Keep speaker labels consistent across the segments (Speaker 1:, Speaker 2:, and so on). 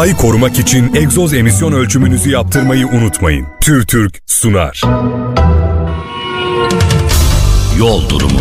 Speaker 1: Doğayı korumak için egzoz emisyon ölçümünüzü yaptırmayı unutmayın. TÜRTÜRK sunar.
Speaker 2: Yol durumu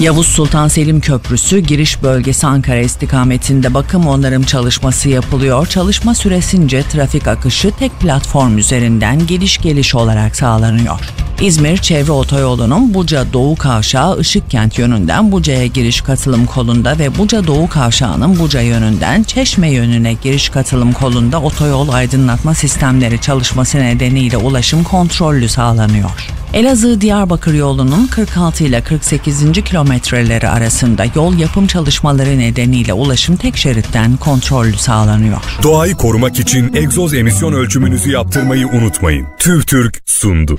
Speaker 3: Yavuz Sultan Selim Köprüsü giriş bölgesi Ankara istikametinde bakım onarım çalışması yapılıyor. Çalışma süresince trafik akışı tek platform üzerinden geliş geliş olarak sağlanıyor. İzmir Çevre Otoyolu'nun Buca Doğu Kavşağı Işıkkent yönünden Buca'ya giriş katılım kolunda ve Buca Doğu Kavşağı'nın Buca yönünden Çeşme yönüne giriş katılım kolunda otoyol aydınlatma sistemleri çalışması nedeniyle ulaşım kontrollü sağlanıyor. Elazığ-Diyarbakır yolunun 46 ile 48. kilometreleri arasında yol yapım çalışmaları nedeniyle ulaşım tek şeritten kontrollü sağlanıyor.
Speaker 1: Doğayı korumak için egzoz emisyon ölçümünüzü yaptırmayı unutmayın. TÜRTÜRK sundu.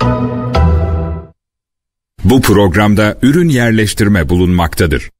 Speaker 4: Bu programda ürün yerleştirme bulunmaktadır.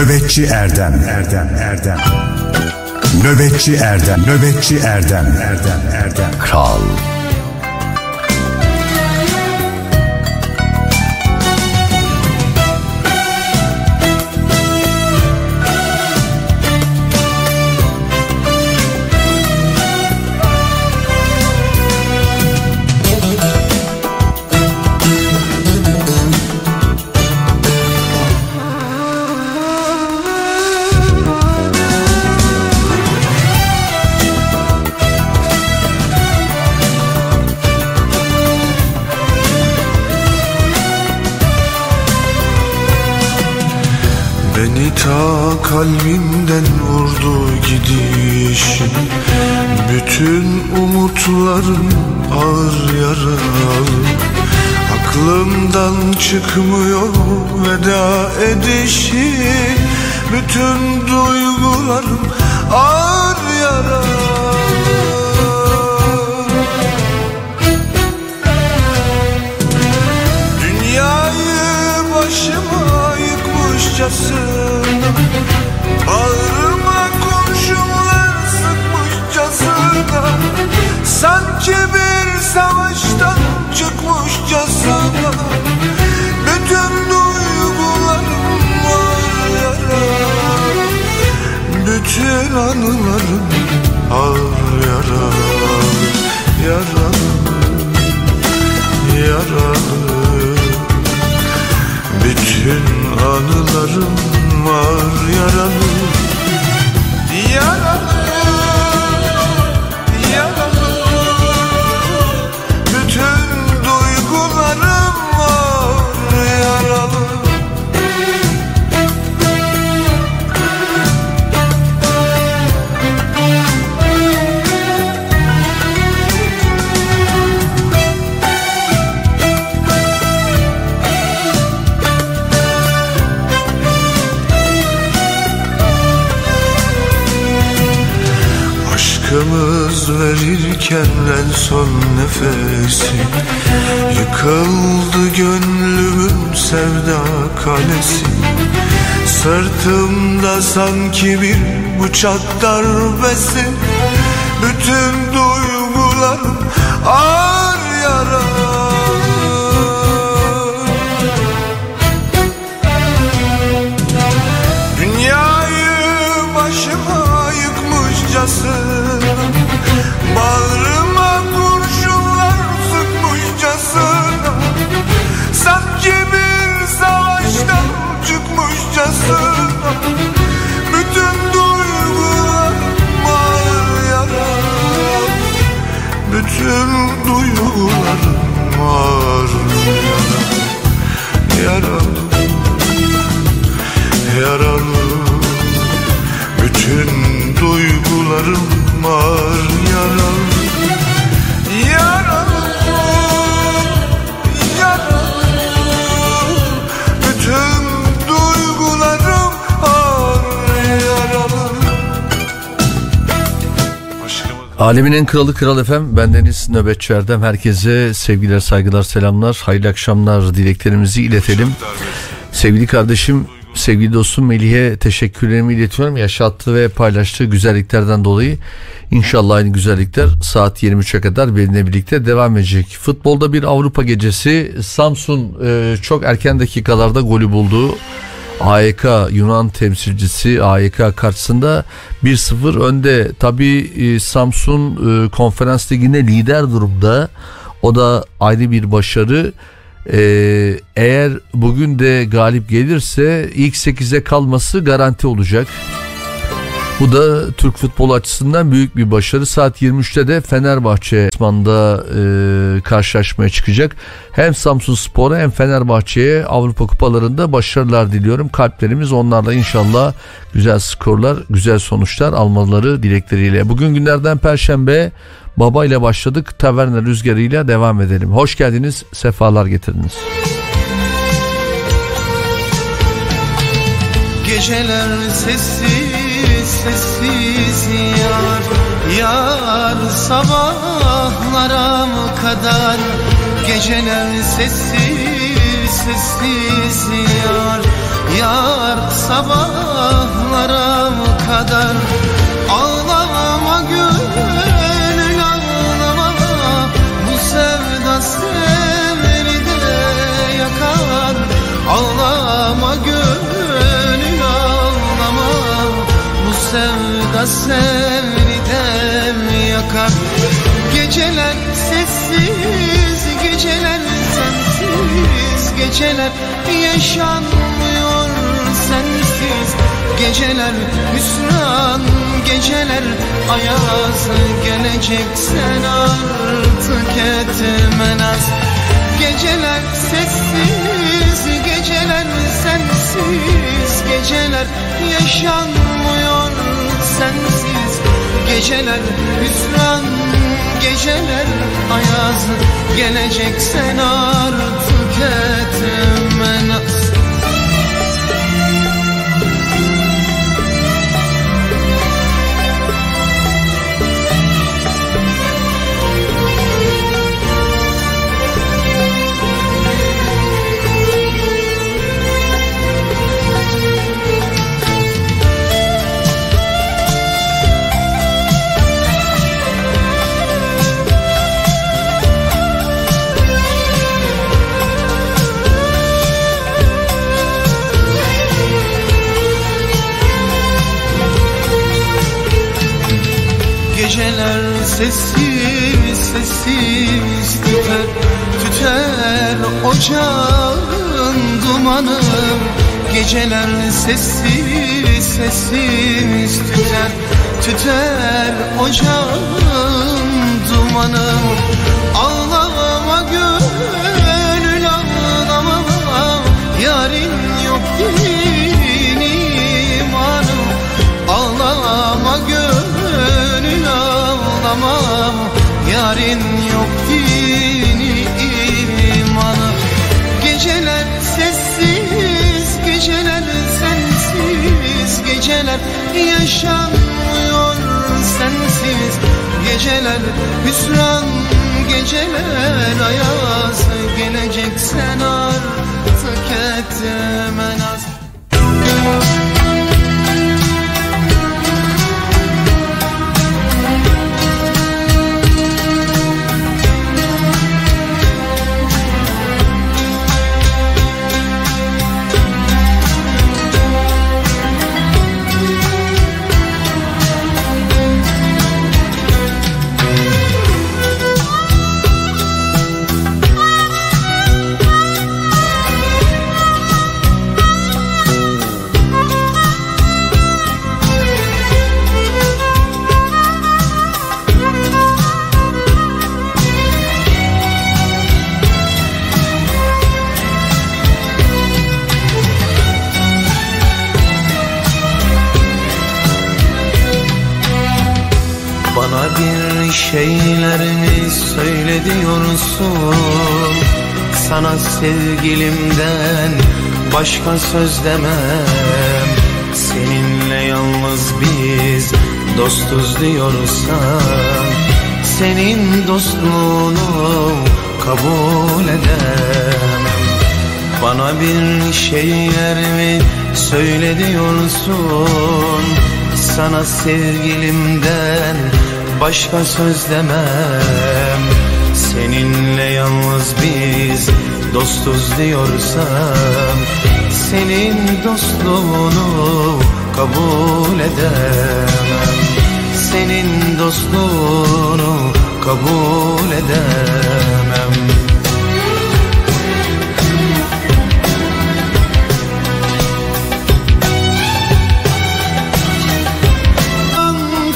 Speaker 5: Nöbetçi Erdem. Erdem Erdem. Nöbetçi Erdem. Nöbetçi Erdem. Erdem Erdem.
Speaker 2: Kral
Speaker 6: kalbimden vurdu gidiş Bütün umutlarım ağır yaralı. Aklımdan çıkmıyor veda edişi. Bütün duygularım ağır yaralı. Dünyayı başıma yıkmışçasına Bağrıma kurşunlar sıkmışçasına Sanki bir savaştan çıkmışçasına Bütün duygularım var yara. Bütün anılarım ağır yara. Yaralı, yaralı bütün anılarım var yaralı Yaralı verirken en son nefesi Yıkıldı gönlümün sevda kalesi Sırtımda sanki bir bıçak darbesi Bütün duygularım ağır duygularım
Speaker 7: var yaralı Yaralı Yaralı Bütün duygularım var yaralı
Speaker 8: Alemin kralı Kral Efem. Bendeniz Nöbetçi Erdem. Herkese sevgiler, saygılar, selamlar. Hayırlı akşamlar dileklerimizi iletelim. Sevgili kardeşim, sevgili dostum Melih'e teşekkürlerimi iletiyorum. Yaşattığı ve paylaştığı güzelliklerden dolayı inşallah aynı güzellikler saat 23'e kadar benimle birlikte devam edecek. Futbolda bir Avrupa gecesi Samsun e, çok erken dakikalarda golü buldu. AYK Yunan temsilcisi AYK karşısında 1-0 önde. Tabi Samsun e, konferans liginde lider durumda. O da ayrı bir başarı. Ee, eğer bugün de galip gelirse ilk 8'e kalması garanti olacak. Bu da Türk futbolu açısından büyük bir başarı. Saat 23'te de Fenerbahçe Osman'da e, karşılaşmaya çıkacak. Hem Samsun Spor'a hem Fenerbahçe'ye Avrupa kupalarında başarılar diliyorum. Kalplerimiz onlarla inşallah güzel skorlar, güzel sonuçlar almaları dilekleriyle. Bugün günlerden Perşembe Baba ile başladık. Taverna rüzgarıyla devam edelim. Hoş geldiniz, sefalar getirdiniz.
Speaker 9: Geceler sessiz sessiz yar Yar sabahlara kadar Geceler sessiz sessiz yar Yar sabahlara kadar de yakar. Geceler sessiz Geceler sensiz. Geceler yaşanmıyor sensiz. Geceler hüsran Geceler ayaz. Gelecek sen artık etme naz Geceler sessiz Geceler sensiz. Geceler yaşanmıyor sensiz. Geceler hüsran Geceler ayaz. Gelecek sen artık etme Geceler sessiz sessiz tüter Tüter ocağın dumanı. Geceler sessiz sessiz tüter Tüter ocağın dumanı. Ağlama gönül ağlama Yarın yok din ağlama Yarın yok dini imanı. Geceler sessiz Geceler sensiz Geceler yaşanmıyor sensiz. Geceler hüsran Geceler ayaz Gelecek sen artık etme naz
Speaker 10: Bana bir şeylerini söyle diyorsun. Sana sevgilimden başka söz demem. Seninle yalnız biz dostuz diyorsan Senin dostluğunu kabul edemem. Bana bir şeylerimi söyle diyorsun. Sana sevgilimden başka söz demem Seninle yalnız biz dostuz diyorsam Senin dostluğunu kabul edemem. Senin dostluğunu kabul edemem.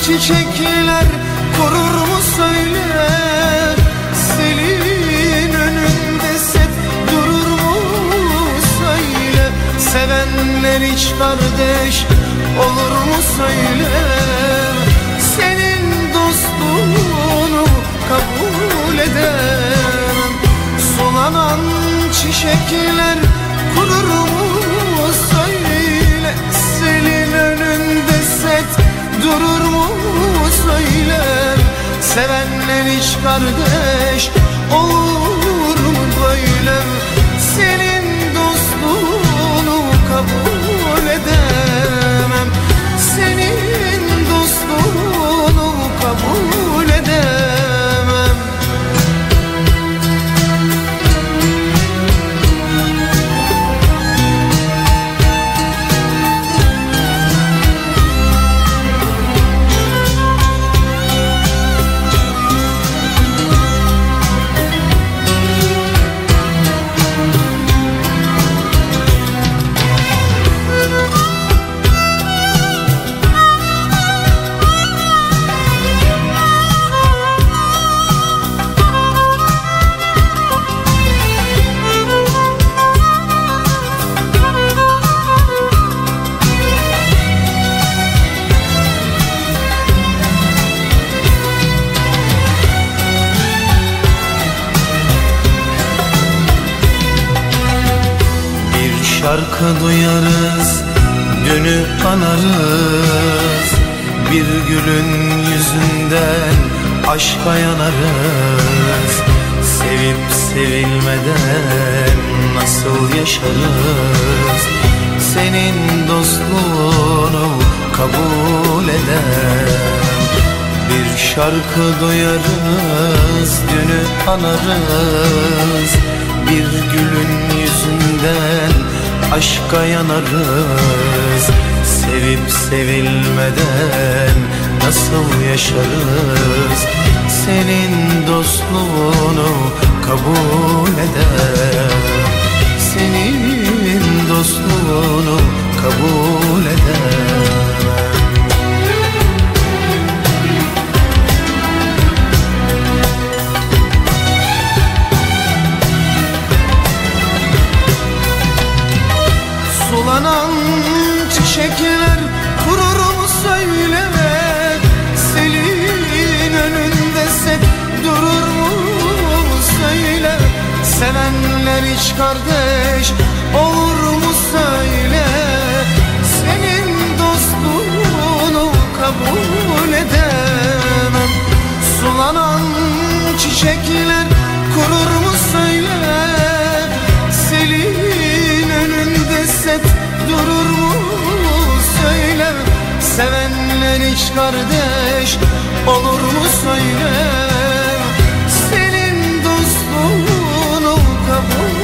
Speaker 9: Çiçekler hiç kardeş olur mu söyle. Senin dostluğunu kabul edemem Sulanan çiçekler kurur mu söyle. Selin önünde set durur mu söyle. Sevenler hiç kardeş olur mu böyle? Senin dostluğunu kabul dostluğunu kabul
Speaker 10: Şarkı duyarız, dünü anarız Bir gülün yüzünden aşka yanarız. Sevip sevilmeden nasıl yaşarız? Senin dostluğunu kabul eder bir şarkı duyarız, dünü anarız Bir gülün yüzünden aşka yanarız. Sevip sevilmeden nasıl yaşarız? Senin dostluğunu kabul eder. Senin dostluğunu kabul eder
Speaker 9: kardeş olur mu söyle? Senin dostluğunu kabul edemem. Sulanan çiçekler kurur mu söyle? Selin önünde set durur mu söyle? Sevenler hiç kardeş olur mu söyle? Senin dostluğunu kabul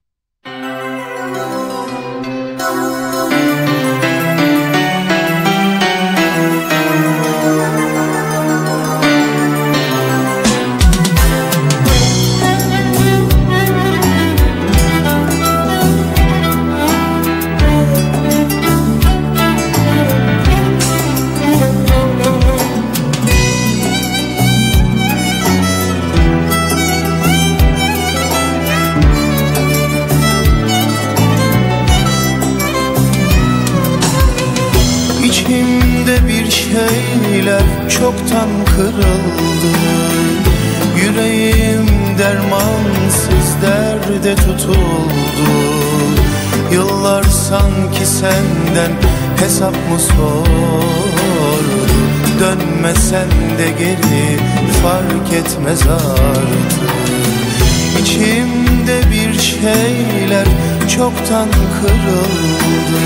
Speaker 9: Kırıldı. Yüreğim dermansız derde tutuldu. Yıllar sanki senden hesap mı sordu Dönmesen de geri fark etmez artık. İçimde bir şeyler çoktan kırıldı.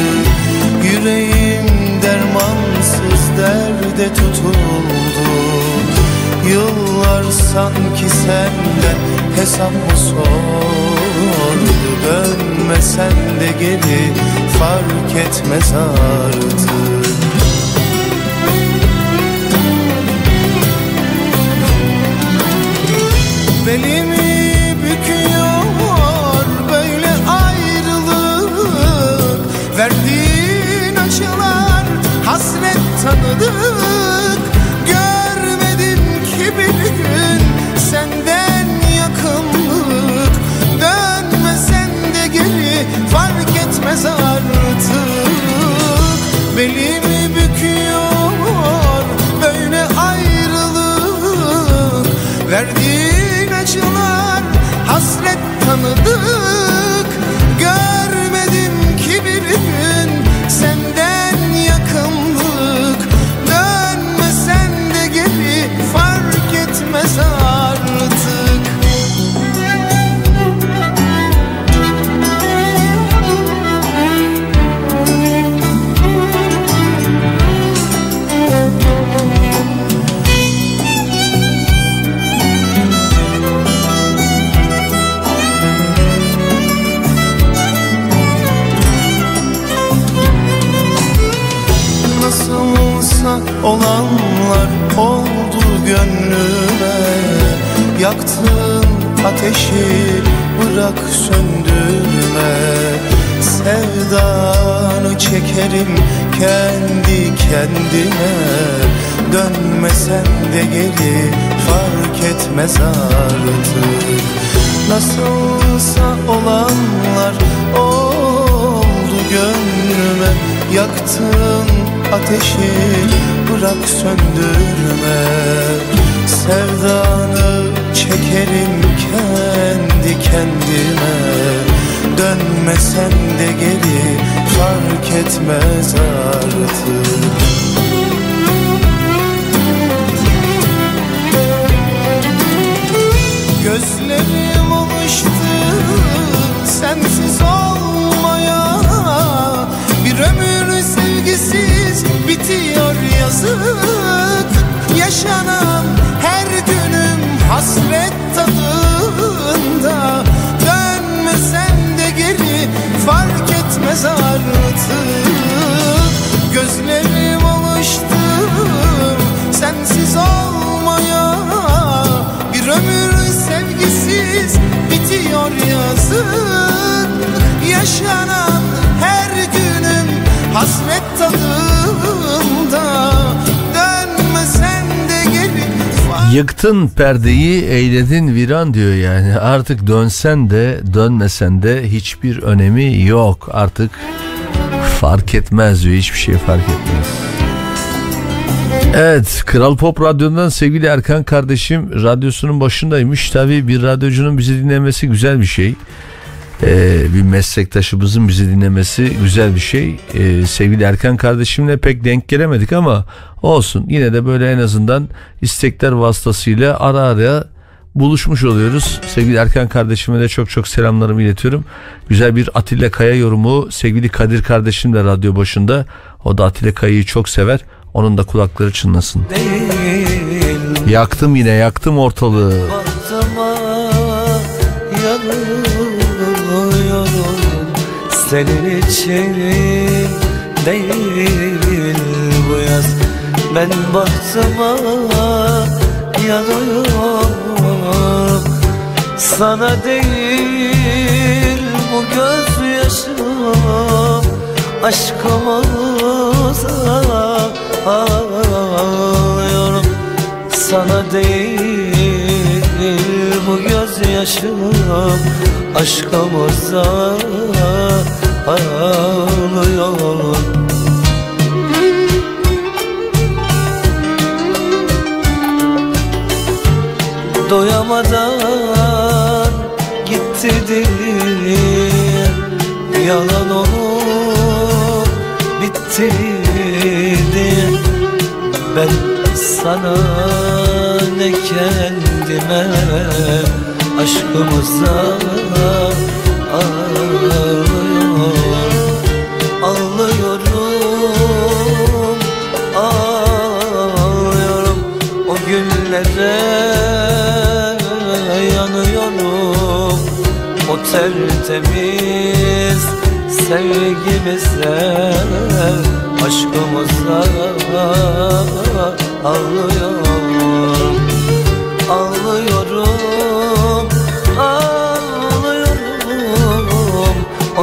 Speaker 9: Yüreğim dermansız derde tutuldu Yıllar sanki senden hesap mı sordu Dönmesen de geri fark etmez artık. Belimi büküyor böyle ayrılık? Verdiğin acılar hasret tanıdık fark etmez kendi kendime. Dönmesen de geri fark etmez artık. Nasılsa olanlar oldu gönlüme. Yaktığın ateşi bırak söndürme. Sevdanı çekerim kendi kendime Dönmesen de geri fark etmez artık. Gözlerim alıştı sensiz olmaya. Bir ömür sevgisiz bitiyor yazık. Yaşanan her günüm hasret tadında. Dönmesen geri fark etmez artık. Gözlerim alıştı sensiz olmaya. Bir ömür sevgisiz bitiyor yazık. Yaşanan her günüm hasret tadında
Speaker 8: Yıktın perdeyi eyledin viran diyor yani artık dönsen de dönmesen de hiçbir önemi yok artık fark etmez diyor hiçbir şey fark etmez. Evet Kral Pop Radyo'dan sevgili Erkan kardeşim radyosunun başındaymış. Tabii bir radyocunun bizi dinlemesi güzel bir şey. Ee, bir meslektaşımızın bizi dinlemesi güzel bir şey. Ee, sevgili Erkan kardeşimle pek denk gelemedik ama olsun. Yine de böyle en azından istekler vasıtasıyla ara ara buluşmuş oluyoruz. Sevgili Erkan kardeşime de çok çok selamlarımı iletiyorum. Güzel bir Atilla Kaya yorumu sevgili Kadir kardeşim de radyo başında. O da Atilla Kaya'yı çok sever. Onun da kulakları çınlasın.
Speaker 11: değil
Speaker 8: Yaktım yine yaktım ortalığı.
Speaker 11: Senin için değil bu yaz. Ben bahtıma yanıyorum. Sana değil bu gözyaşım. Aşkımıza ağlıyorum. Sana değil bu gözyaşım. Aşkımıza ağlıyor. Doyamadan gitti diye Yalan olup bitti diye Ben sana ne kendime Aşkımıza ağlıyorum Ağlıyorum, ağlıyorum. O günlere yanıyorum. O tertemiz sevgimize Aşkımıza ağlıyorum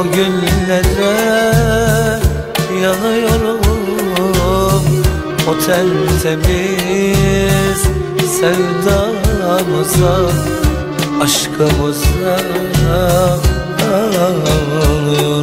Speaker 11: O günlere yanıyorum. O tertemiz sevdamıza Aşkımıza. Ağlıyorum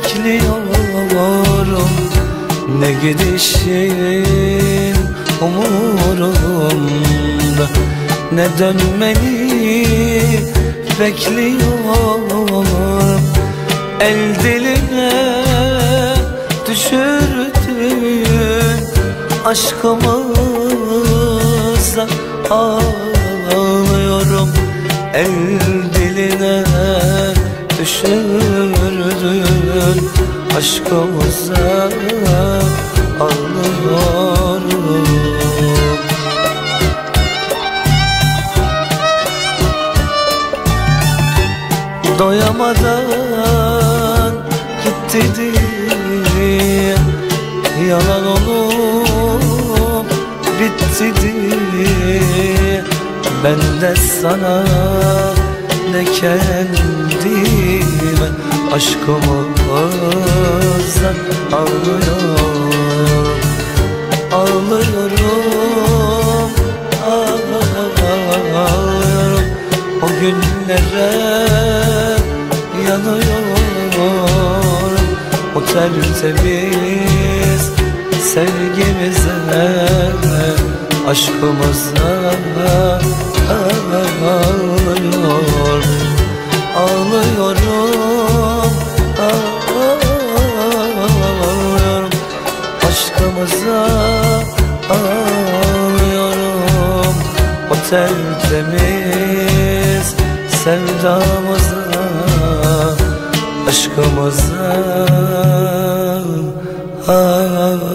Speaker 11: bekliyorum. Ne gidişin umurumda? Ne dönmeni bekliyorum. El diline düşürdün aşkımıza ağlıyorum. El diline düşürdün aşkımıza ağlıyorum Doyamadan gitti diye Yalan olup bitti diye Ben de sana ne kendime Aşkımıza ağlıyorum. Ağlıyorum, ağlıyorum. O günlere yanıyorum. O tertemiz sevgimize Aşkımıza ağlıyorum Ağlıyorum, ağlıyorum. Aşkımıza ağlıyorum. O tertemiz sevdamıza Aşkımıza ağlıyorum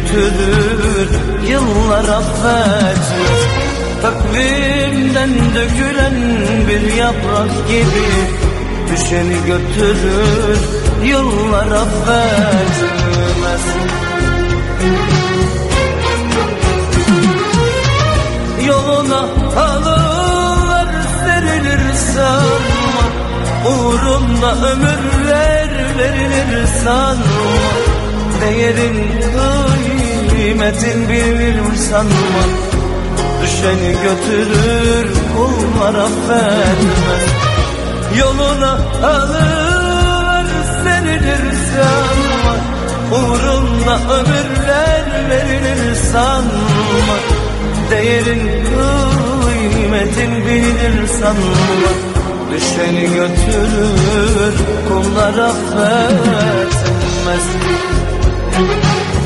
Speaker 11: Götürür yıllar affetmez Takvimden dökülen bir yaprak gibi Düşeni götürür yıllar affetmez Yoluna halılar serilir sanma Uğrunda ömürler verilir sanma Değerin kıymetin bilir sanma. Düşeni götürür kullar affetmez. Yoluna alır serilir sanma. Uğrunda ömürler verilir sanma. Değerin kıymetin bilir sanma. Düşeni götürür kullar affetmez Thank you.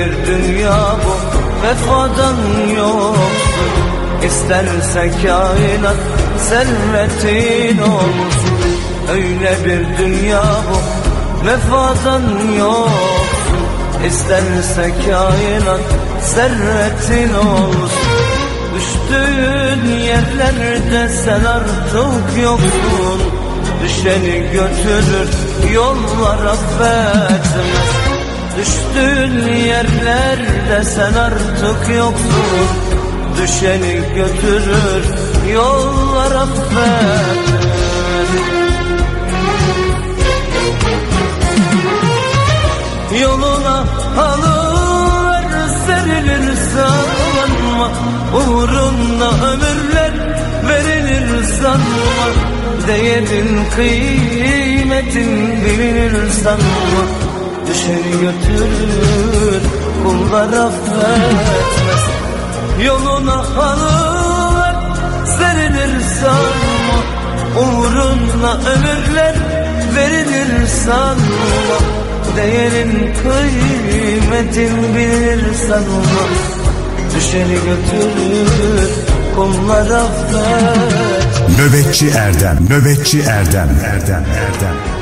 Speaker 11: Bir dünya bu. Vefadan yoksun. İsterse kainat servetin olsun. Öyle bir dünya bu. Vefadan yoksun. İsterse kainat servetin olsun. Düştüğün yerlerde sen artık yoksun. Düşeni götürür yollar affetmez Düştüğün yerlerde sen artık yoksun. Düşeni götürür yollar affetmez Yoluna halılar serilir sanma Uğrunda ömürler verilir sanma. Değerin kıymetin bilinir sanma Düşeni götürür kullar affetmez. Yoluna halılar serilir sanma Uğruna ömürler verilir sanma Değerin kıymetin bilir sanma. Düşeni götürür kullar affet.
Speaker 5: Nöbetçi Erdem, Nöbetçi Erdem, Erdem, Erdem.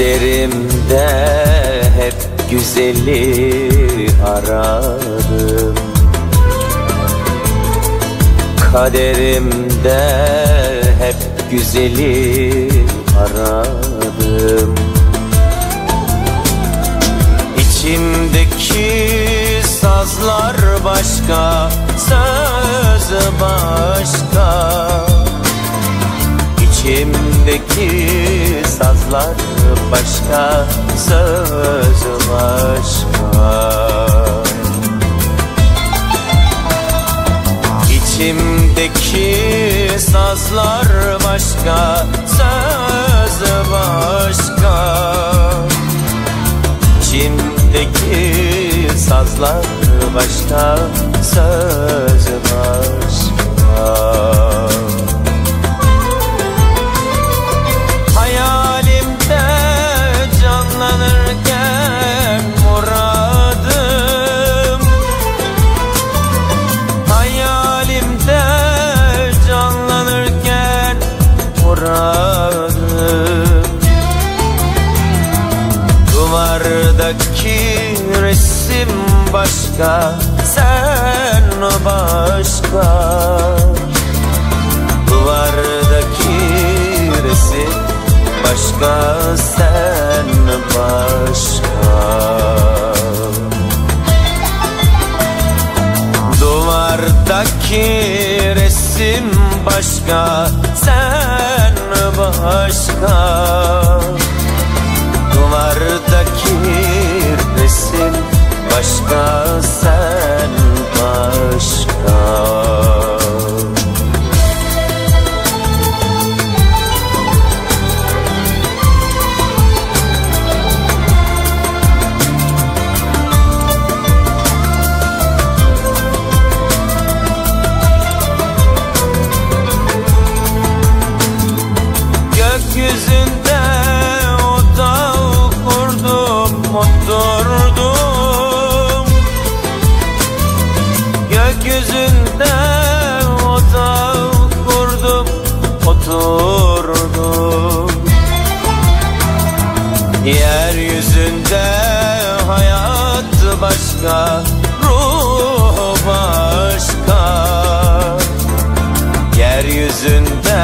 Speaker 12: Kaderimde hep güzeli aradım. Kaderimde hep güzeli aradım. İçimdeki sazlar başka, sözü başka. İçimdeki sazlar başka söz başka. İçimdeki sazlar başka söz başka. İçimdeki sazlar başka söz başka başka sen başka. Duvardaki resim başka sen başka. Duvardaki resim başka sen başka. Duvardaki başka sen Yeryüzünde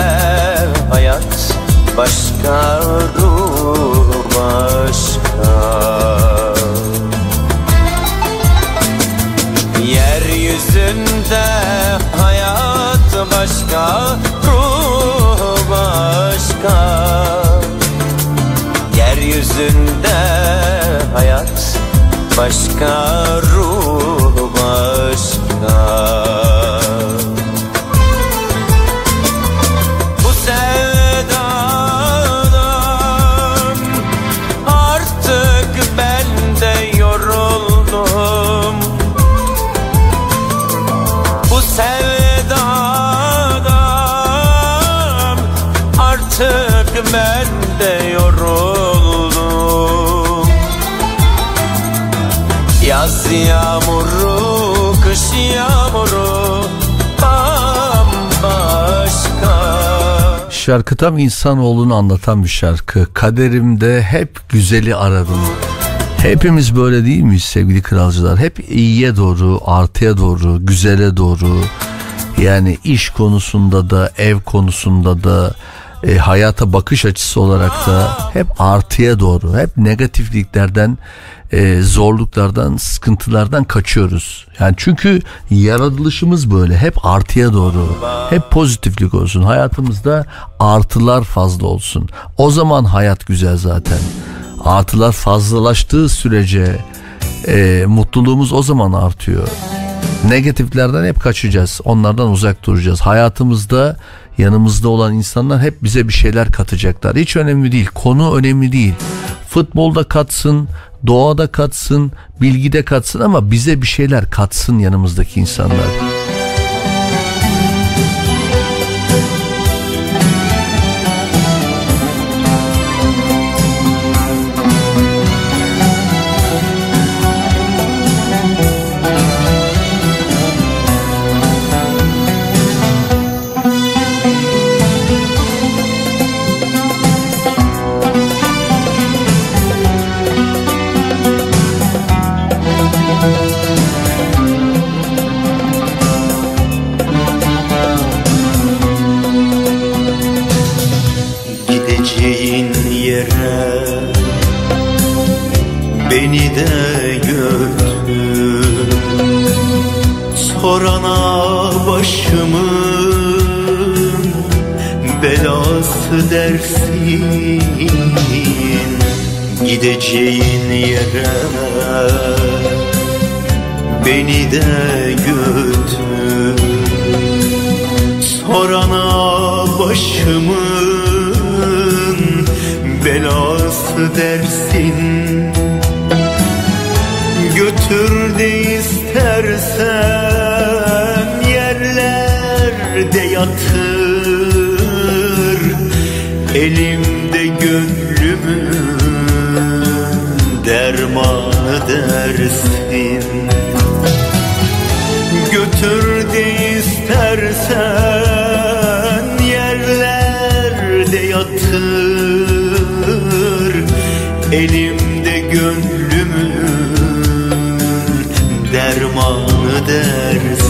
Speaker 12: hayat başka, ruh başka. Yeryüzünde hayat başka, ruh başka. Yeryüzünde hayat başka, ruh yağmuru, kış yağmuru bambaşka
Speaker 8: Şarkı tam insanoğlunu anlatan bir şarkı. Kaderimde hep güzeli aradım. Hepimiz böyle değil miyiz sevgili kralcılar? Hep iyiye doğru, artıya doğru, güzele doğru. Yani iş konusunda da, ev konusunda da, e, hayata bakış açısı olarak da hep artıya doğru, hep negatifliklerden, e, zorluklardan, sıkıntılardan kaçıyoruz. Yani çünkü yaratılışımız böyle hep artıya doğru, hep pozitiflik olsun. Hayatımızda artılar fazla olsun. O zaman hayat güzel zaten. Artılar fazlalaştığı sürece e, mutluluğumuz o zaman artıyor. Negatiflerden hep kaçacağız. Onlardan uzak duracağız. Hayatımızda yanımızda olan insanlar hep bize bir şeyler katacaklar. Hiç önemli değil. Konu önemli değil. Futbolda katsın, doğada katsın, bilgide katsın ama bize bir şeyler katsın yanımızdaki insanlar.
Speaker 13: Yatır Elimde gönlümün dermanı dersin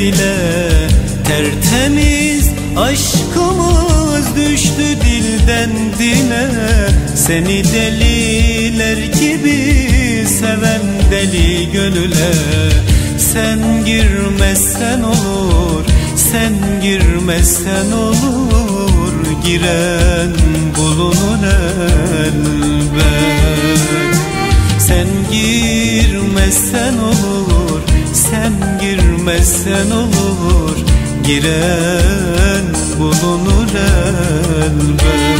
Speaker 14: bile Tertemiz. Aşkımız düştü dilden dile. Seni deliler gibi seven deli gönüle. Sen girmezsen olur, sen girmezsen olur. Giren bulunur elbet. Sen girmezsen olur Sen girmezsen olur. Giren bulunur elbet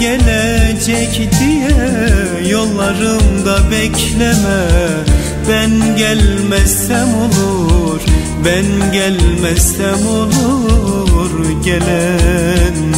Speaker 15: gelecek diye yollarımda bekleme. Ben gelmezsem olur Ben gelmezsem olur Gelen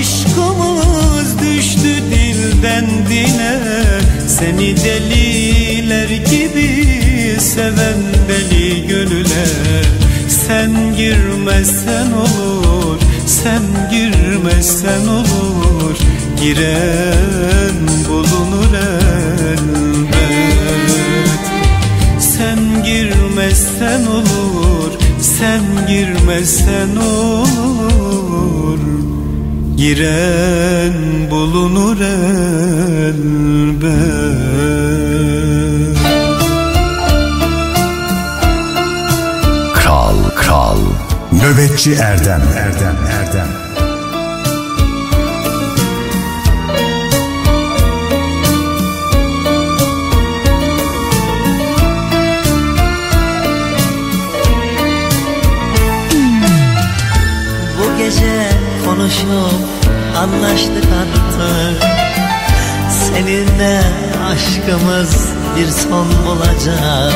Speaker 15: aşkımız düştü dilden dile. Seni deliler gibi seven deli gönüle. Sen girmezsen olur, sen girmezsen olur. Giren bulunur elbet. Sen girmezsen olur Sen girmezsen olur Giren bulunur elbet.
Speaker 5: Kral Kral. Nöbetçi Erdem. Erdem Erdem
Speaker 16: anlaştık artık. Seninle aşkımız bir son bulacak.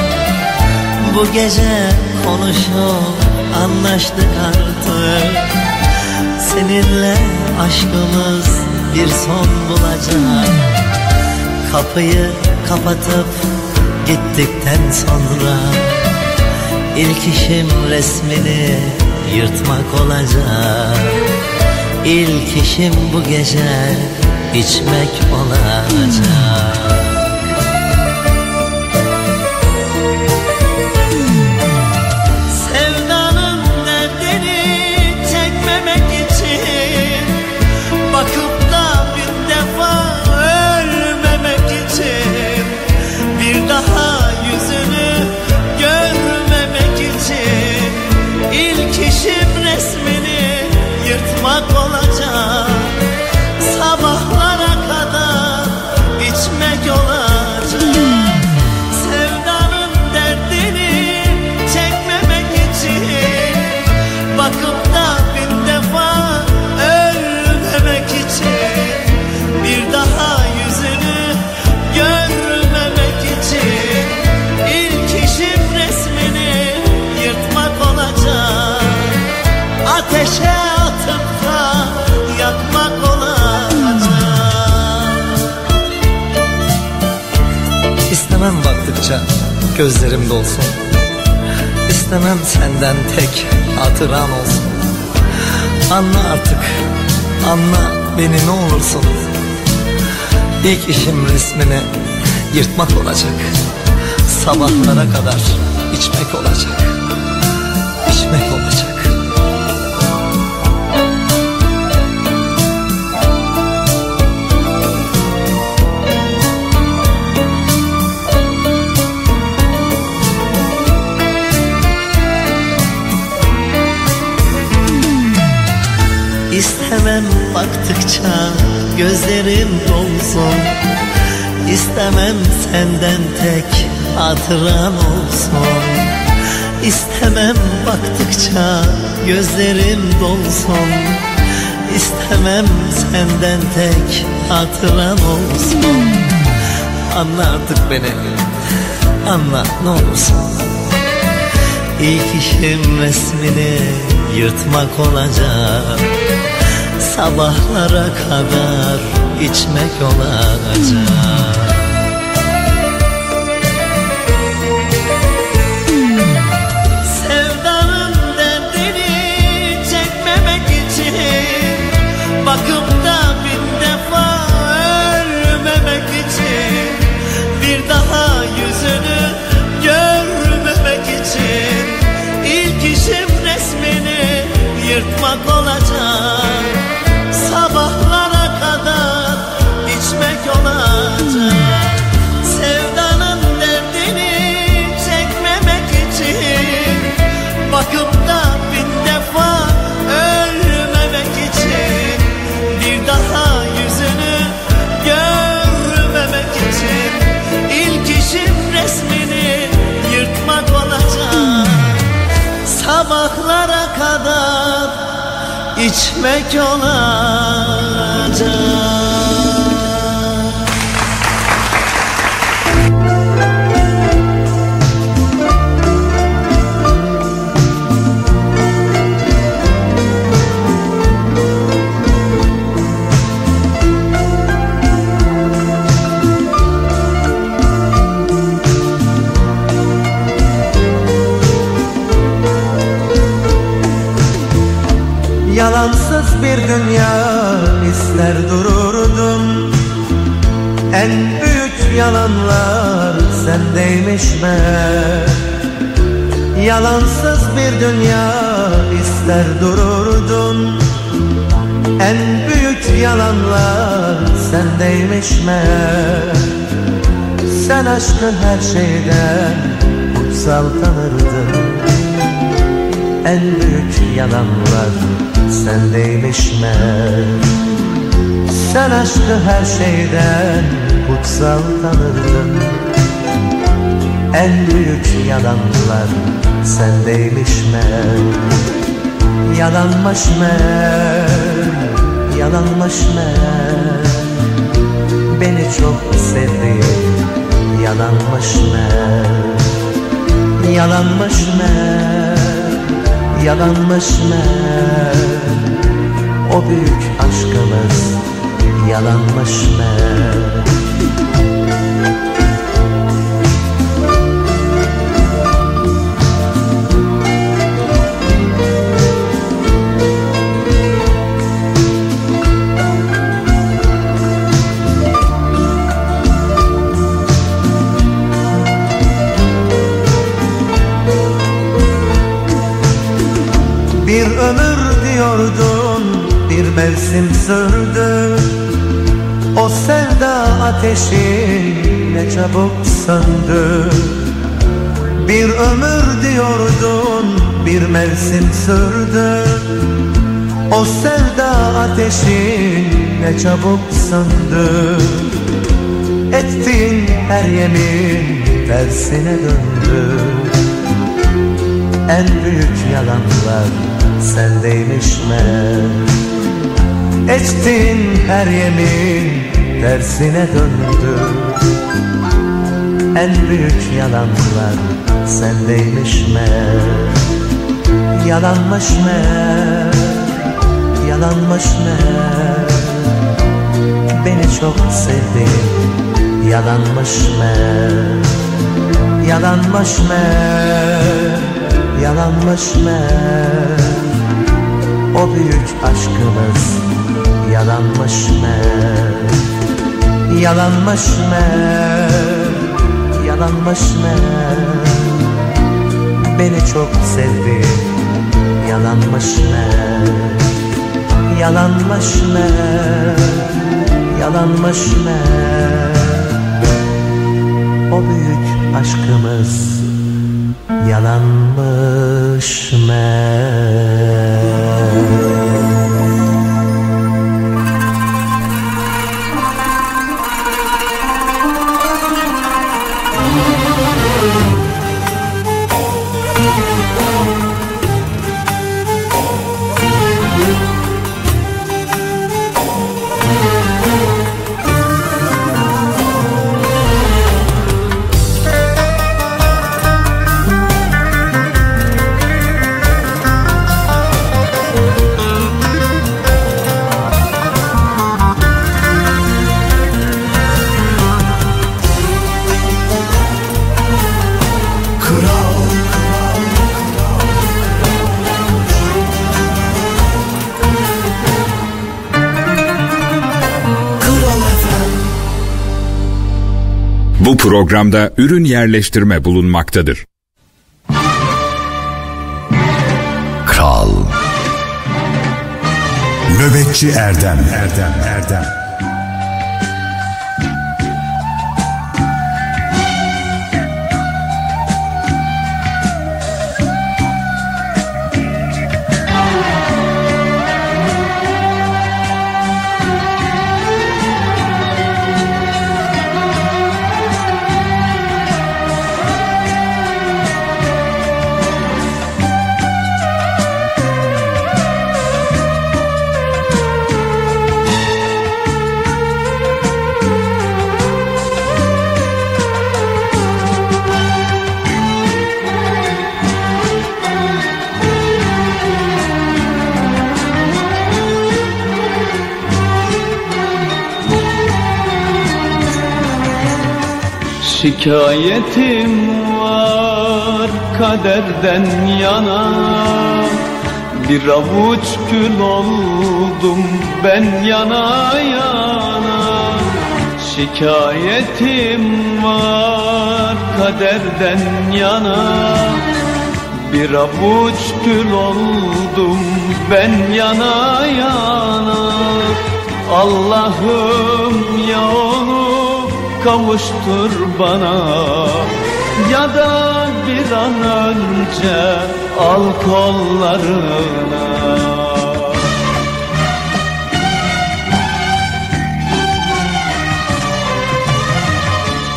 Speaker 16: Bu gece konuşup anlaştık artık. Seninle aşkımız bir son bulacak. Kapıyı kapatıp gittikten sonra İlk işim resmini yırtmak olacak İlk işim bu gece içmek olacak Baktıkça gözlerim dolsun. İstemem senden tek hatıran olsun. Anla artık anla beni ne olursun. İlk işim resmini yırtmak olacak. Sabahlara kadar içmek olacak
Speaker 15: İstemem. Baktıkça gözlerim dolsun İstemem senden tek hatıran olsun. İstemem baktıkça gözlerim dolsun İstemem senden tek hatıran olsun. Anla artık beni. Anla ne olursun. İlk işim resmini yırtmak olacak Sabahlara kadar içmek olacak
Speaker 16: içmek olacak
Speaker 15: Sen aşkı her şeyden kutsal tanırdın En büyük yalanlar sendeymiş meğer Sen aşkı her şeyden kutsal tanırdın. En büyük yalanlar sendeymiş meğer Yalanmış meğer, yalanmış meğer. Beni çok sevdiğin yalanmış meğer Yalanmış meğer, yalanmış meğer O büyük aşkımız yalanmış meğer mevsim sürdü O sevda ateşi ne çabuk söndü. Bir ömür diyordun bir mevsim sürdü. O sevda ateşi ne çabuk söndü. Ettiğin her yemin tersine döndü. En büyük yalanlar sendeymiş meğer Ettiğin her yemin tersine döndü En büyük yalanlar sendeymiş meğer. Yalanmış meğer, yalanmış meğer. Beni çok sevdin, yalanmış meğer. Yalanmış meğer yalanmış meğer. O büyük aşkımız yalanmış meğer Yalanmış meğer, yalanmış meğer Beni çok sevdi, yalanmış meğer Yalanmış meğer, yalanmış meğer O büyük aşkımız yalanmış meğer
Speaker 4: programda ürün yerleştirme bulunmaktadır.
Speaker 17: Kral.
Speaker 5: Nöbetçi Erdem. Erdem Erdem
Speaker 18: Şikayetim var kaderden yana. Bir avuç gül oldum ben yana yana. Şikayetim var kaderden yana. Bir avuç gül oldum ben yana yana. Allah'ım ya onu kavuştur bana. Ya da bir an önce al kollarına.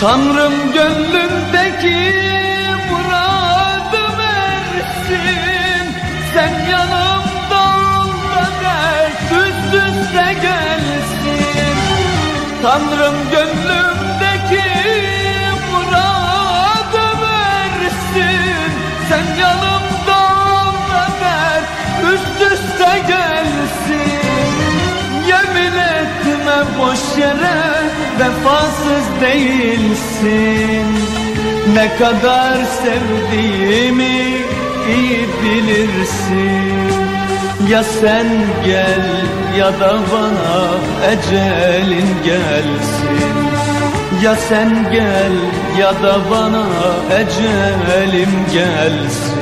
Speaker 18: Tanrım gönlümdeki muradı versin. Sen yanımda ol da dert üst üste gelsin. Tanrım gönlümdeki üste gelsin. Yemin etme boş yere vefasız değilsin. Ne kadar sevdiğimi iyi bilirsin. Ya sen gel ya da bana ecelin gelsin. Ya sen gel ya da bana ecelim gelsin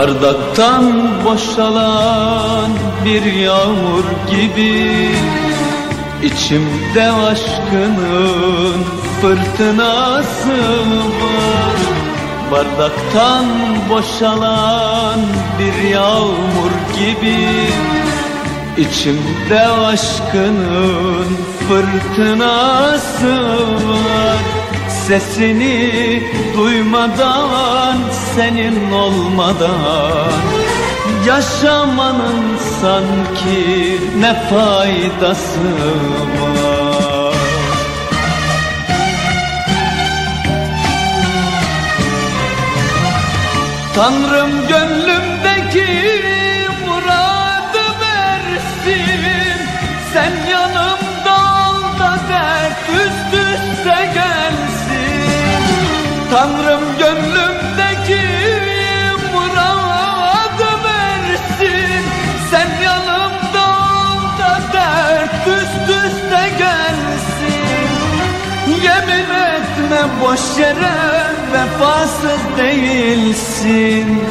Speaker 18: Bardaktan boşalan bir yağmur gibi İçimde aşkının fırtınası var. Bardaktan boşalan bir yağmur gibi İçimde aşkının fırtınası var Sesini duymadan senin olmadan. Yaşamanın sanki ne faydası var? Tanrım gönlümdeki Tanrım gönlümdeki muradı versin. Sen yanımda ol da dert üst üste gelsin. Yemin etme boş yere vefasız değilsin.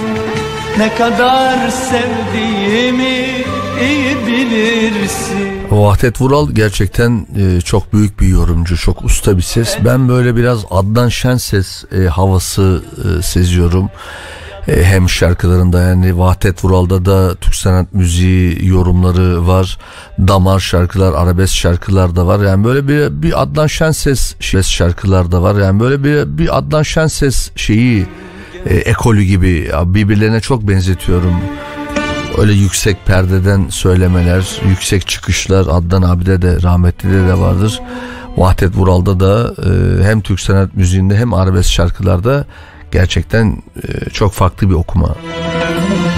Speaker 18: Ne kadar sevdiğimi iyi bilirsin
Speaker 8: Vahdet Vural gerçekten e, çok büyük bir yorumcu, çok usta bir ses. Ben böyle biraz Adnan Şenses e, havası e, seziyorum. E, hem şarkılarında yani Vahdet Vural'da da Türk sanat müziği yorumları var. Damar şarkılar, arabesk şarkılar da var. Yani böyle bir bir Adnan Şenses şarkılar da var. Yani böyle bir bir Adnan Şenses şeyi e, ekolü gibi birbirlerine çok benzetiyorum. Öyle yüksek perdeden söylemeler, yüksek çıkışlar Adnan abide de rahmetli de vardır. Vahdet Vural'da da e, hem Türk sanat müziğinde hem arabesk şarkılarda gerçekten e, çok farklı bir okuma.
Speaker 9: seni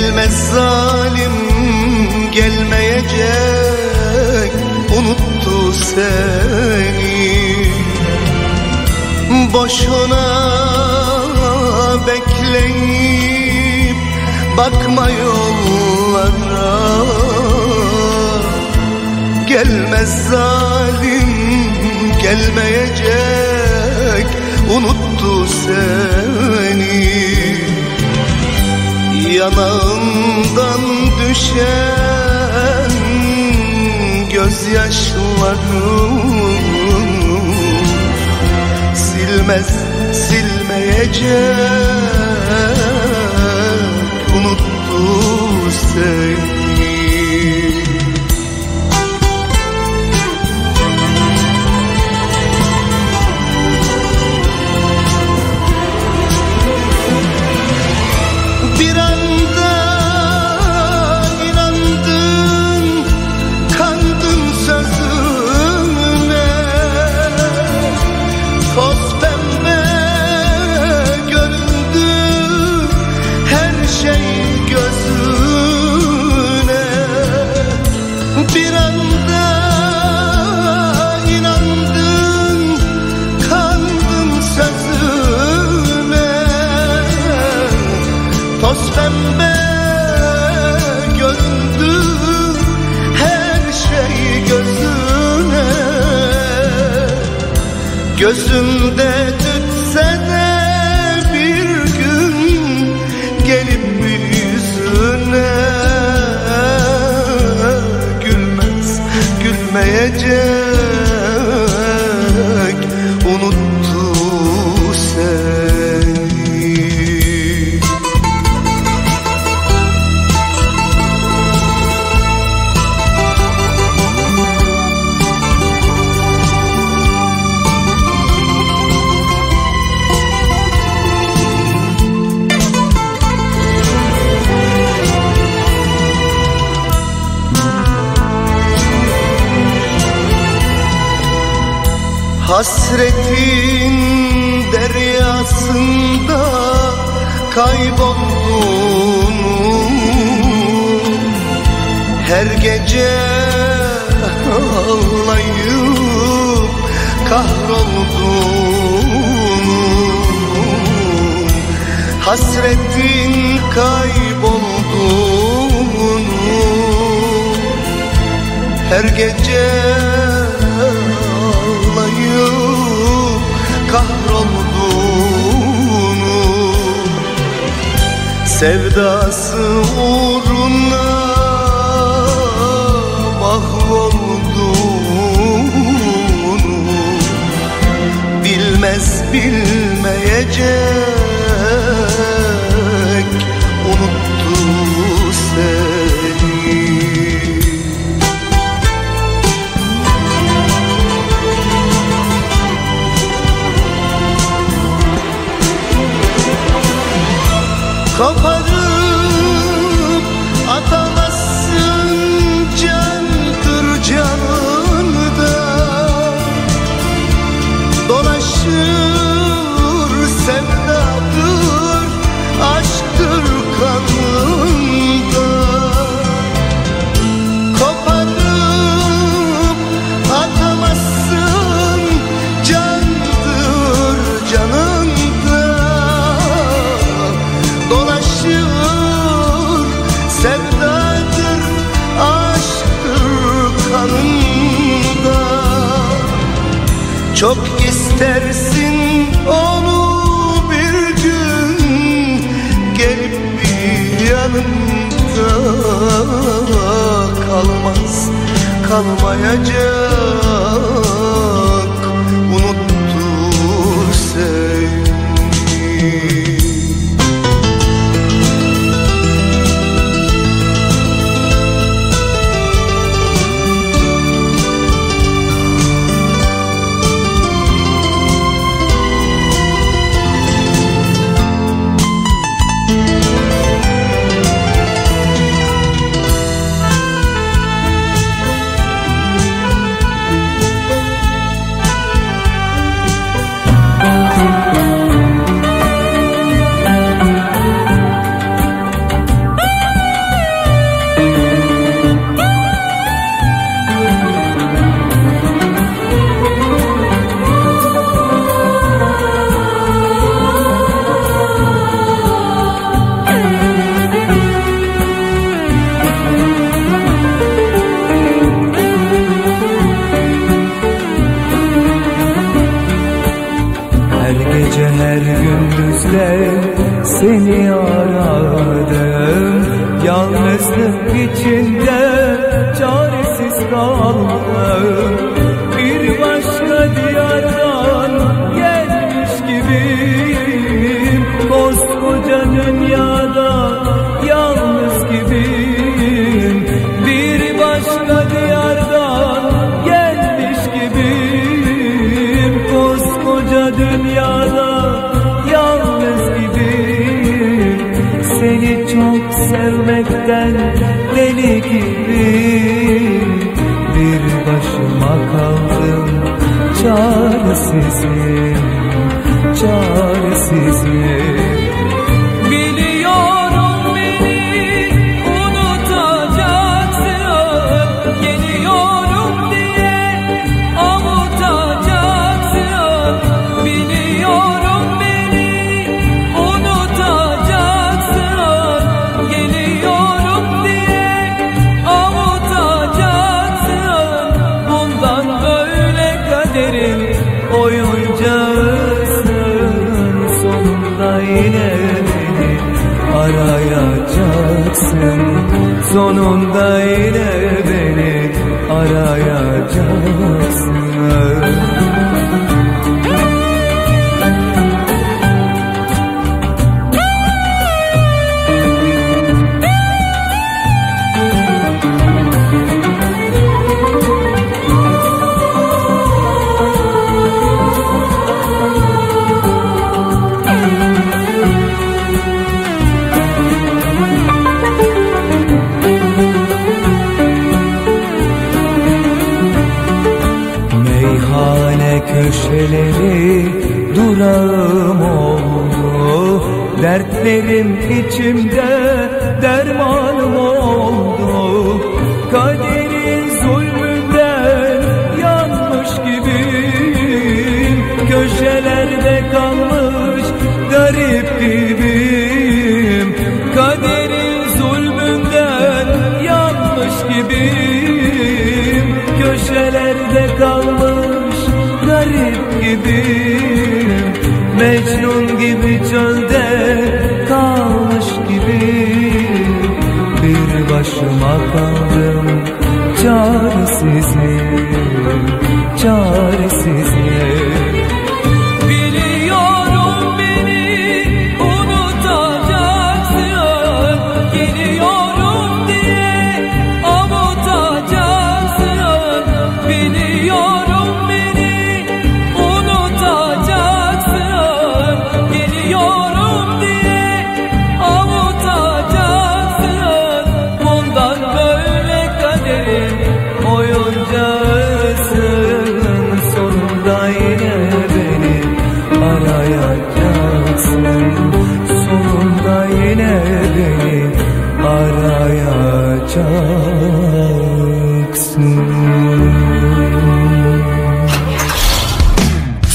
Speaker 9: Gelmez zalim gelmeyecek Unuttu seni. Boşuna bekleyip Bakma yollara. Gelmez zalim gelmeyecek Unuttu seni. Yanağımdan düşen gözyaşlarım Silmez silmeyecek unuttu seni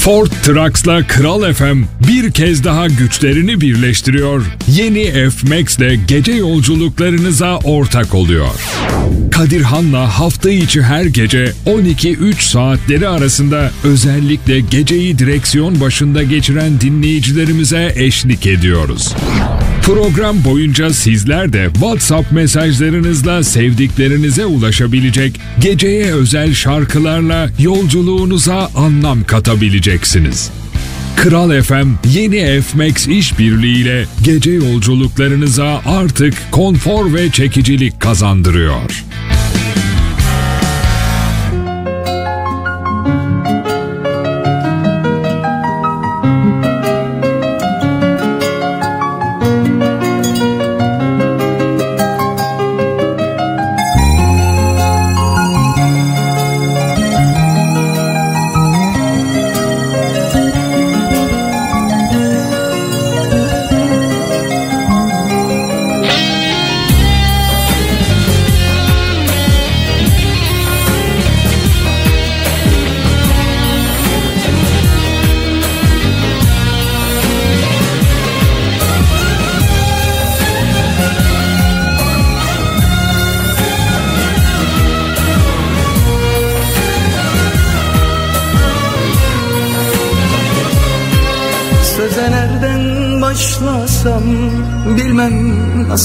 Speaker 4: Ford Trucks'la Kral FM bir kez daha güçlerini birleştiriyor. Yeni F-Max ile gece yolculuklarınıza ortak oluyor. Kadirhan'la hafta içi her gece 12-3 saatleri arasında özellikle geceyi direksiyon başında geçiren dinleyicilerimize eşlik ediyoruz. Program boyunca sizler de WhatsApp mesajlarınızla sevdiklerinize ulaşabilecek, geceye özel şarkılarla yolculuğunuza anlam katabileceksiniz. Kral FM yeni F-Max işbirliğiyle gece yolculuklarınıza artık konfor ve çekicilik kazandırıyor.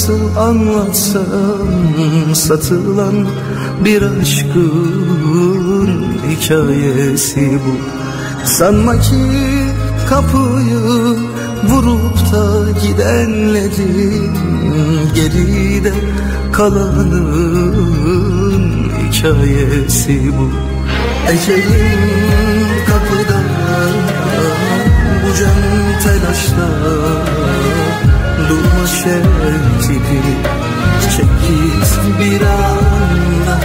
Speaker 11: Nasıl anlatsam Satılan bir aşkın hikayesi bu. Sanma ki kapıyı vurup da gidenlerin Geride kalanın hikayesi bu. Ecelin kapıda bu can telaşta Durma şevkini çek git bir anda.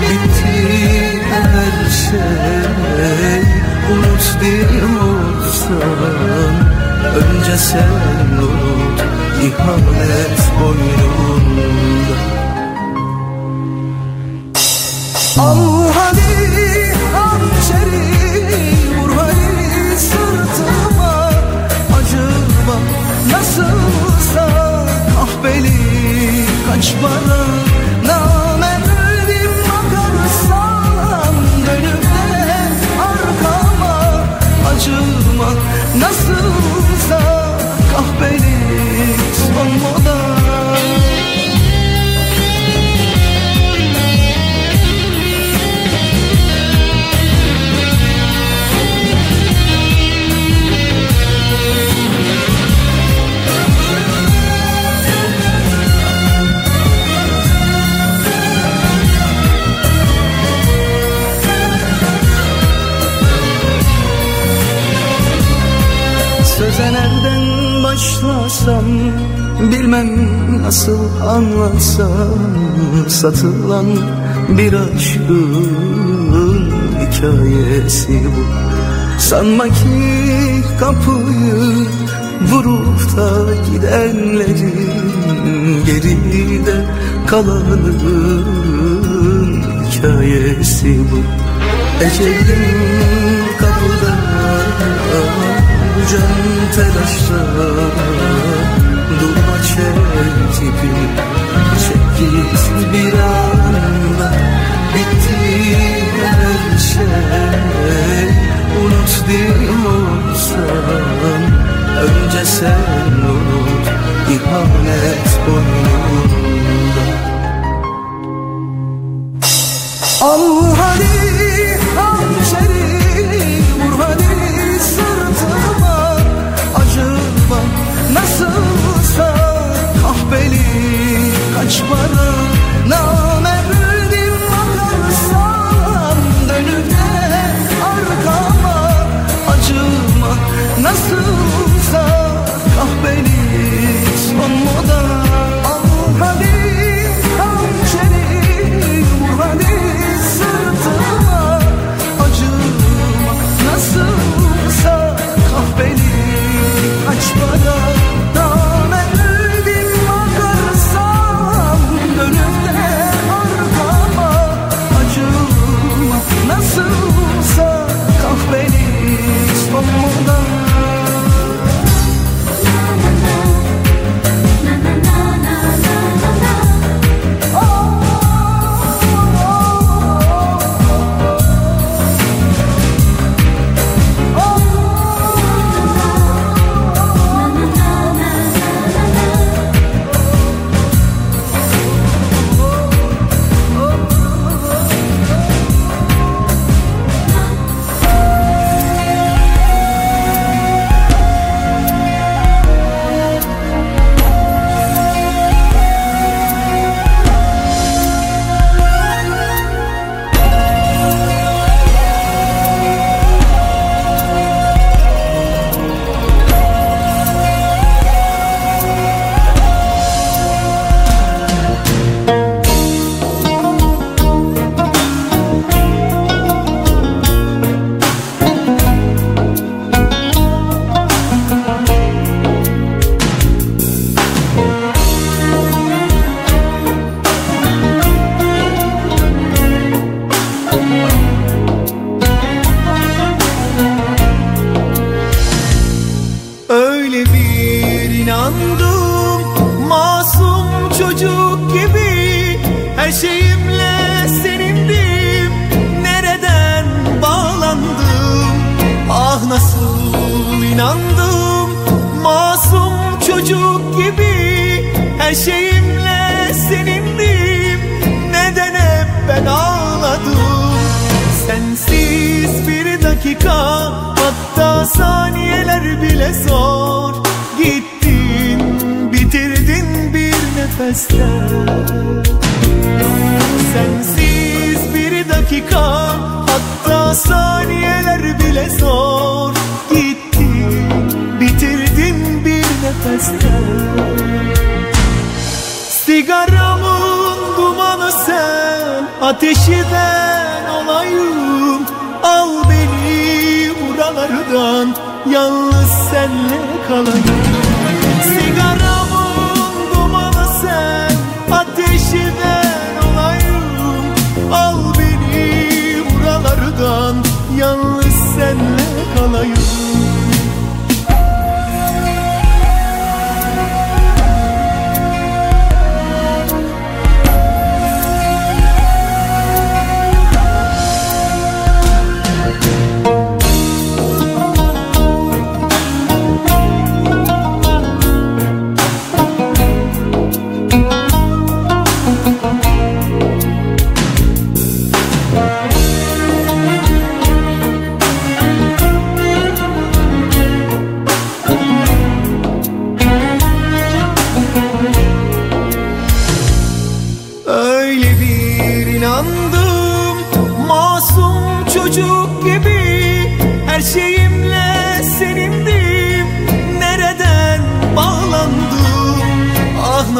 Speaker 11: Bitti her şey. Unut diyorsan Önce sen unut ihanet boynunda. Al hadi hançeri vur kaç para Namerdim bakarsan dönüp de arkama Acıma nasılsa kahveli son moda başlasam Bilmem nasıl anlatsam Satılan bir aşkın hikayesi bu. Sanma ki kapıyı vurup da gidenlerin Geride kalanın hikayesi bu. Ecelin kapıda can telaşta Durma çek tipini Çek git bir anda Bitti her şey. Unut diyorsan Önce sen unut ihanet boynunda. Al hadi kaç para
Speaker 19: saniyeler bile zor. Gittin bitirdin bir nefeste. Sigaramın dumanı sen Ateşi ben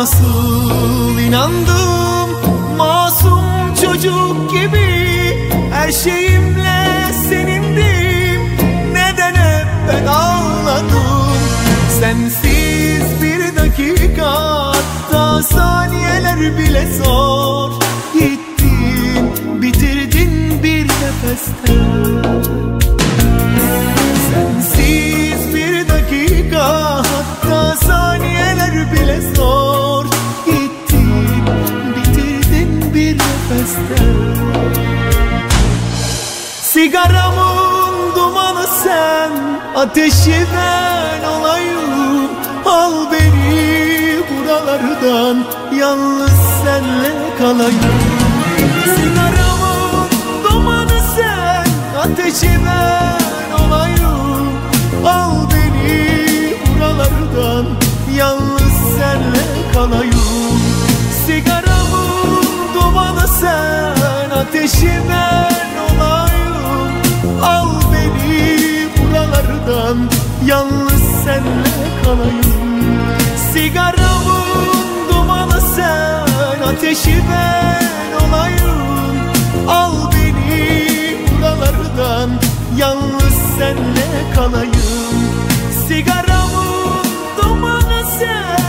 Speaker 19: nasıl inandım? Masum çocuk gibi Her şeyimle senindim. Neden hep ben ağladım? Sensiz bir dakika Hatta saniyeler bile zor. Gittin bitirdin bir nefeste Sigaramın dumanı sen Ateşi ben olayım Al beni buralardan Yalnız senle kalayım. Sigaramın dumanı sen Ateşi ben olayım Al beni buralardan Yalnız senle kalayım. Sigaramın dumanı sen Ateşi ben olayım Al beni buralardan Yalnız senle kalayım. Sigaramın dumanı sen Ateşi ben olayım. Al beni buralardan Yalnız senle kalayım. Sigaramın dumanı sen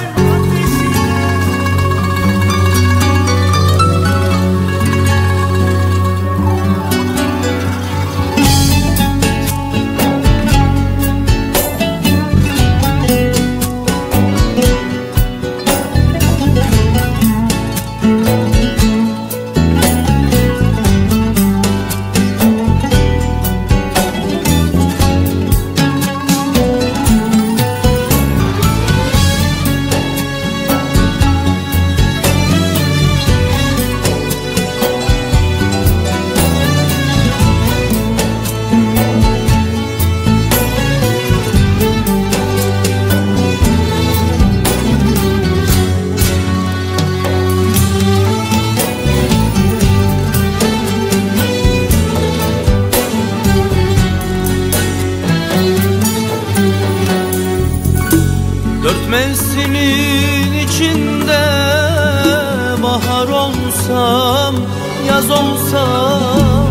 Speaker 18: yaz olsam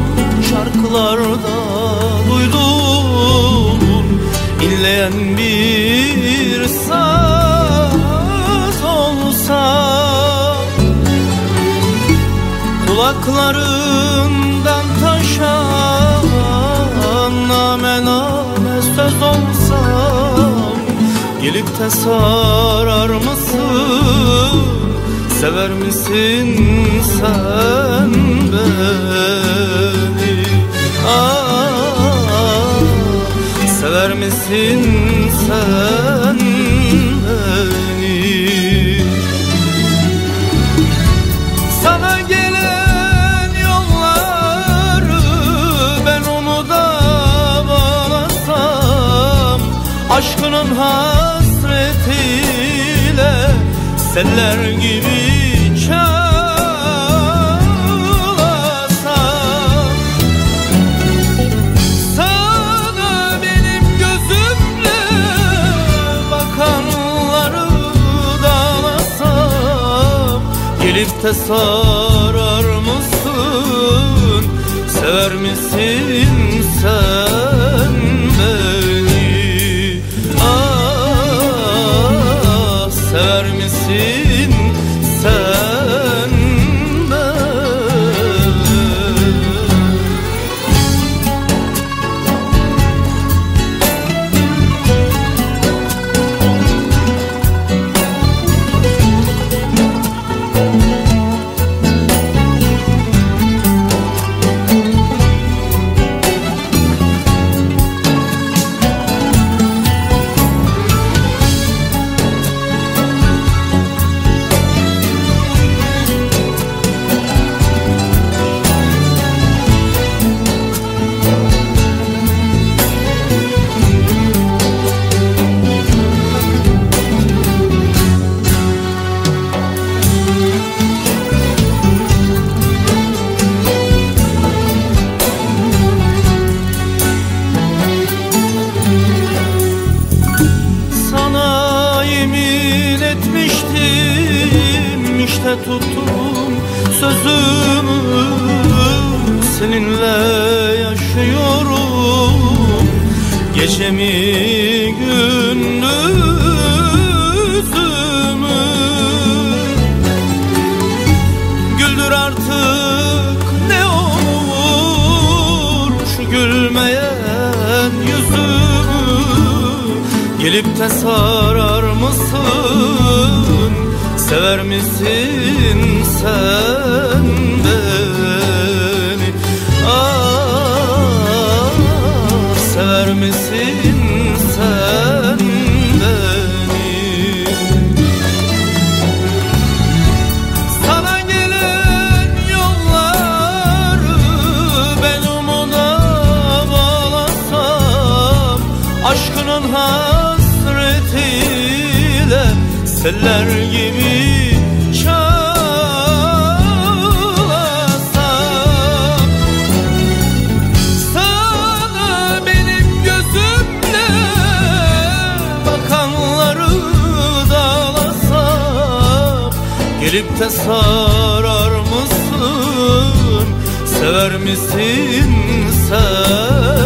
Speaker 18: Şarkılarda duydum inleyen bir saz olsam Kulaklarından taşan name name söz olsam Gelip de sarar mısın Sever misin sen beni. Aa, Sever misin sen beni? Sana gelen yolları Ben onu da bağlasam Aşkının hasretiyle Seller gibi Hasrete sarar mısın? Sever misin sen? Sevmekle sarar mısın? Sever misin sen? seller gibi çalasam Sana benim gözümle bakanları dağlasam Gelip de sarar mısın, sever misin sen?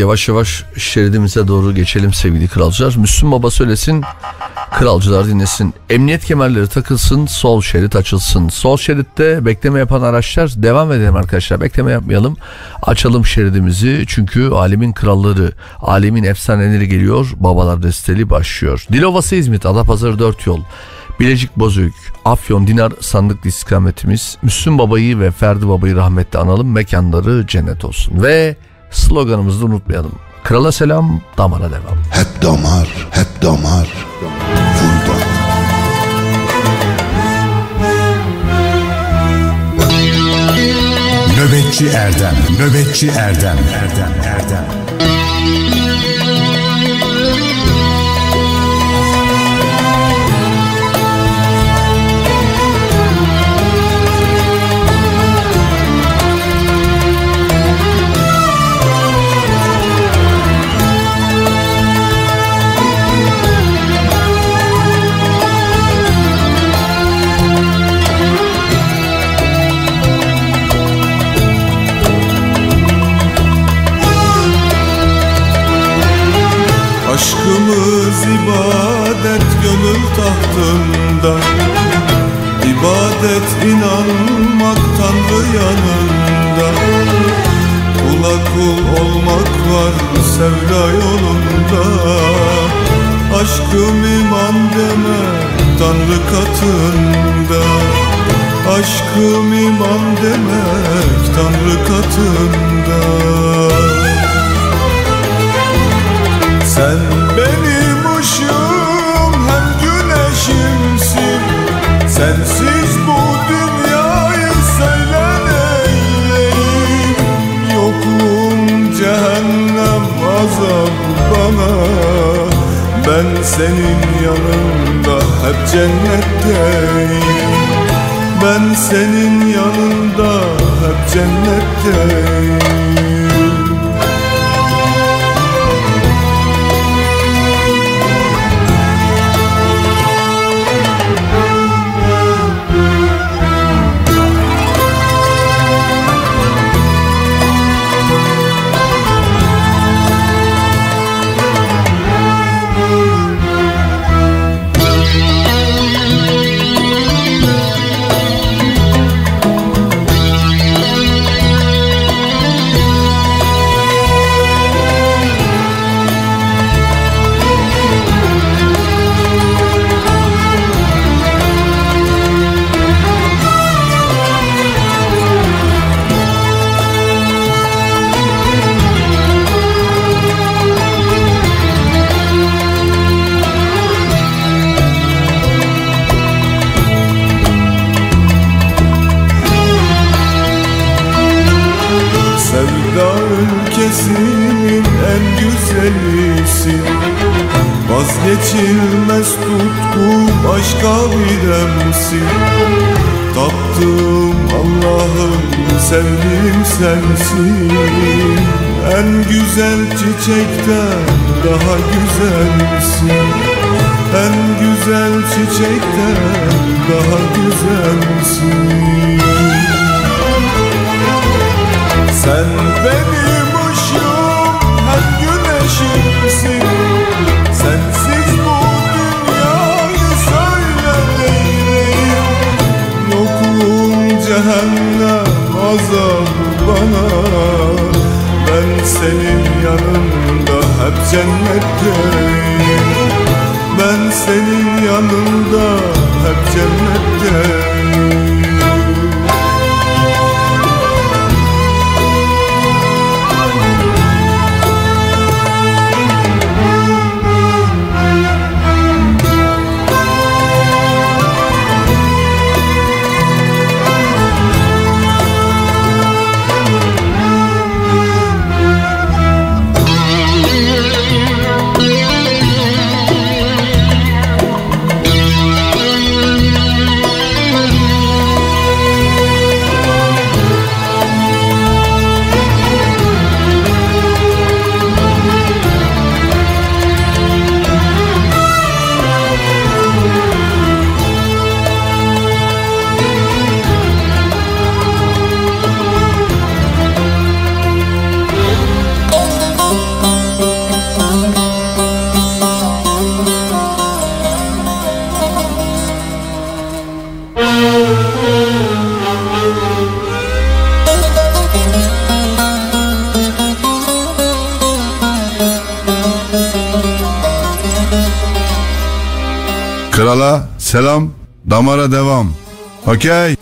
Speaker 8: Yavaş yavaş şeridimize doğru geçelim sevgili kralcılar. Müslüm Baba söylesin, kralcılar dinlesin. Emniyet kemerleri takılsın, sol şerit açılsın. Sol şeritte bekleme yapan araçlar devam edelim arkadaşlar. Bekleme yapmayalım. Açalım şeridimizi çünkü alemin kralları, alemin efsaneleri geliyor. Babalar desteli başlıyor. Dilovası İzmit, Adapazarı 4 yol. Bilecik Bozüyük, Afyon, Dinar sandıklı istikametimiz. Müslüm Baba'yı ve Ferdi Baba'yı rahmetle analım. Mekanları cennet olsun. Ve sloganımızı da unutmayalım. Krala selam, damara devam.
Speaker 20: Hep damar, hep damar. Vur damar.
Speaker 5: Nöbetçi Erdem, Nöbetçi Erdem, Erdem, Erdem.
Speaker 7: Tahtında İbadet inanmak Tanrı yanında. Kula kul olmak var sevda yolunda. Aşkım iman deme Tanrı katında. Aşkım iman demek Tanrı katında. Sen cennetteyim Ben senin yanında hep cennetteyim
Speaker 20: OK.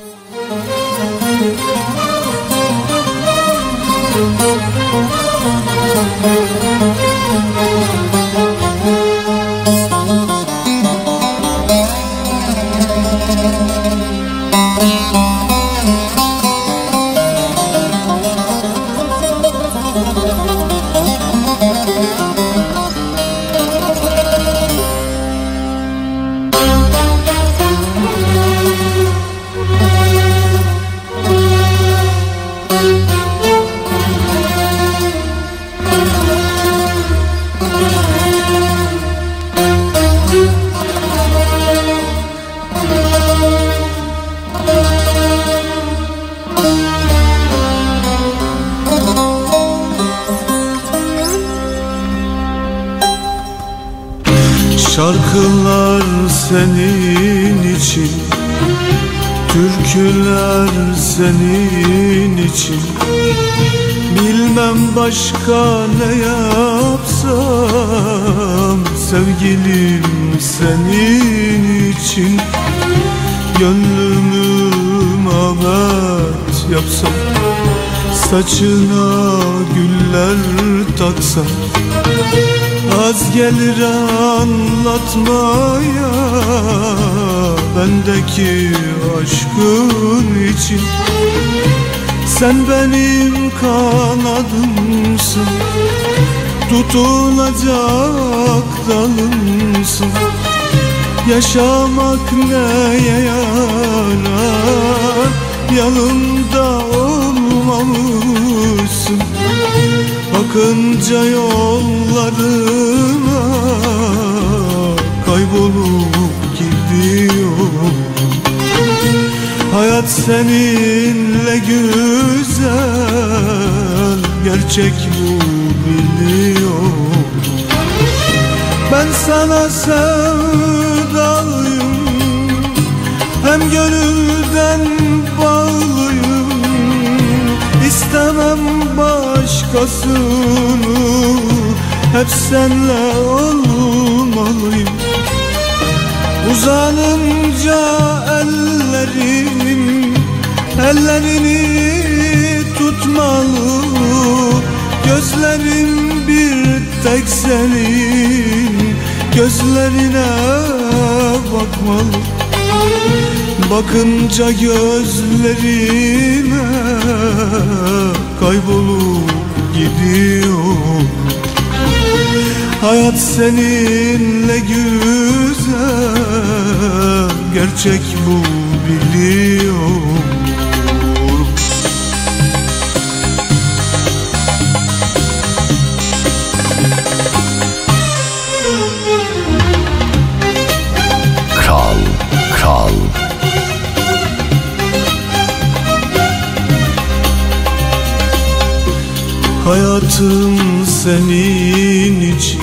Speaker 20: Yaşamak neye yarar? Yanımda olmamışsın. Bakınca yollarına kaybolup gidiyor Hayat seninle güzel Gerçek bu biliyor Ben sana sevdalıyım gönülden bağlıyım. İstemem başkasını. Hep senle olmalıyım. Uzanınca ellerim Ellerini tutmalı. Gözlerim bir tek senin. Gözlerine bakmalı Bakınca gözlerime kaybolup gidiyor. Hayat seninle güzel Gerçek bu
Speaker 6: biliyorum Hayatım senin için.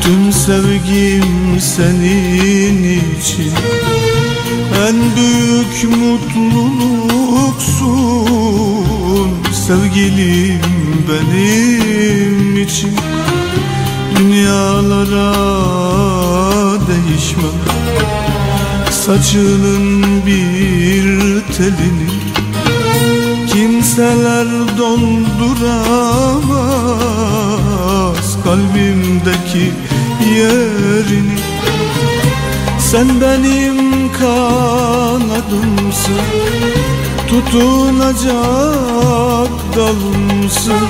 Speaker 6: Tüm sevgim senin için. En büyük mutluluksun. Sevgilim benim için. Dünyalara değişmem Saçının bir telini. Kimseler donduramaz kalbimdeki yerini Sen benim kanadımsın Tutunacak dalımsın.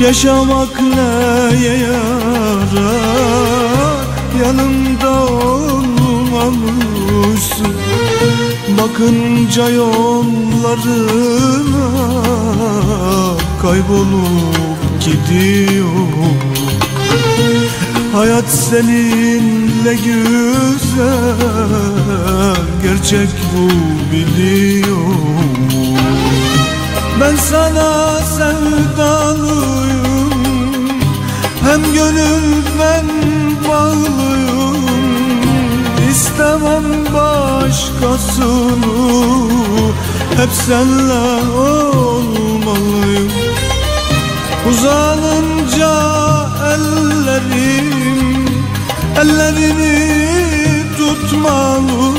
Speaker 6: Yaşamak neye yarar? Yanımda olmamışsın. Bakınca yollarına kaybolup gidiyor Hayat seninle güzel Gerçek bu biliyorum Ben sana sevdalıyım Hem gönülden bağlıyım. İstemem başkasını Hep senle olmalıyım. Uzanınca ellerim Ellerini tutmalı.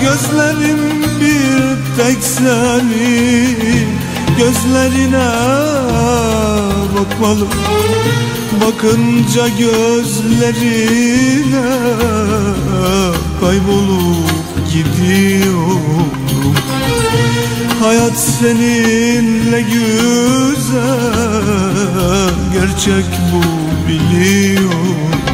Speaker 6: Gözlerim bir tek senin Gözlerine bakmalı. Bakınca gözlerine kaybolup gidiyorum. Hayat seninle güzel Gerçek bu biliyorum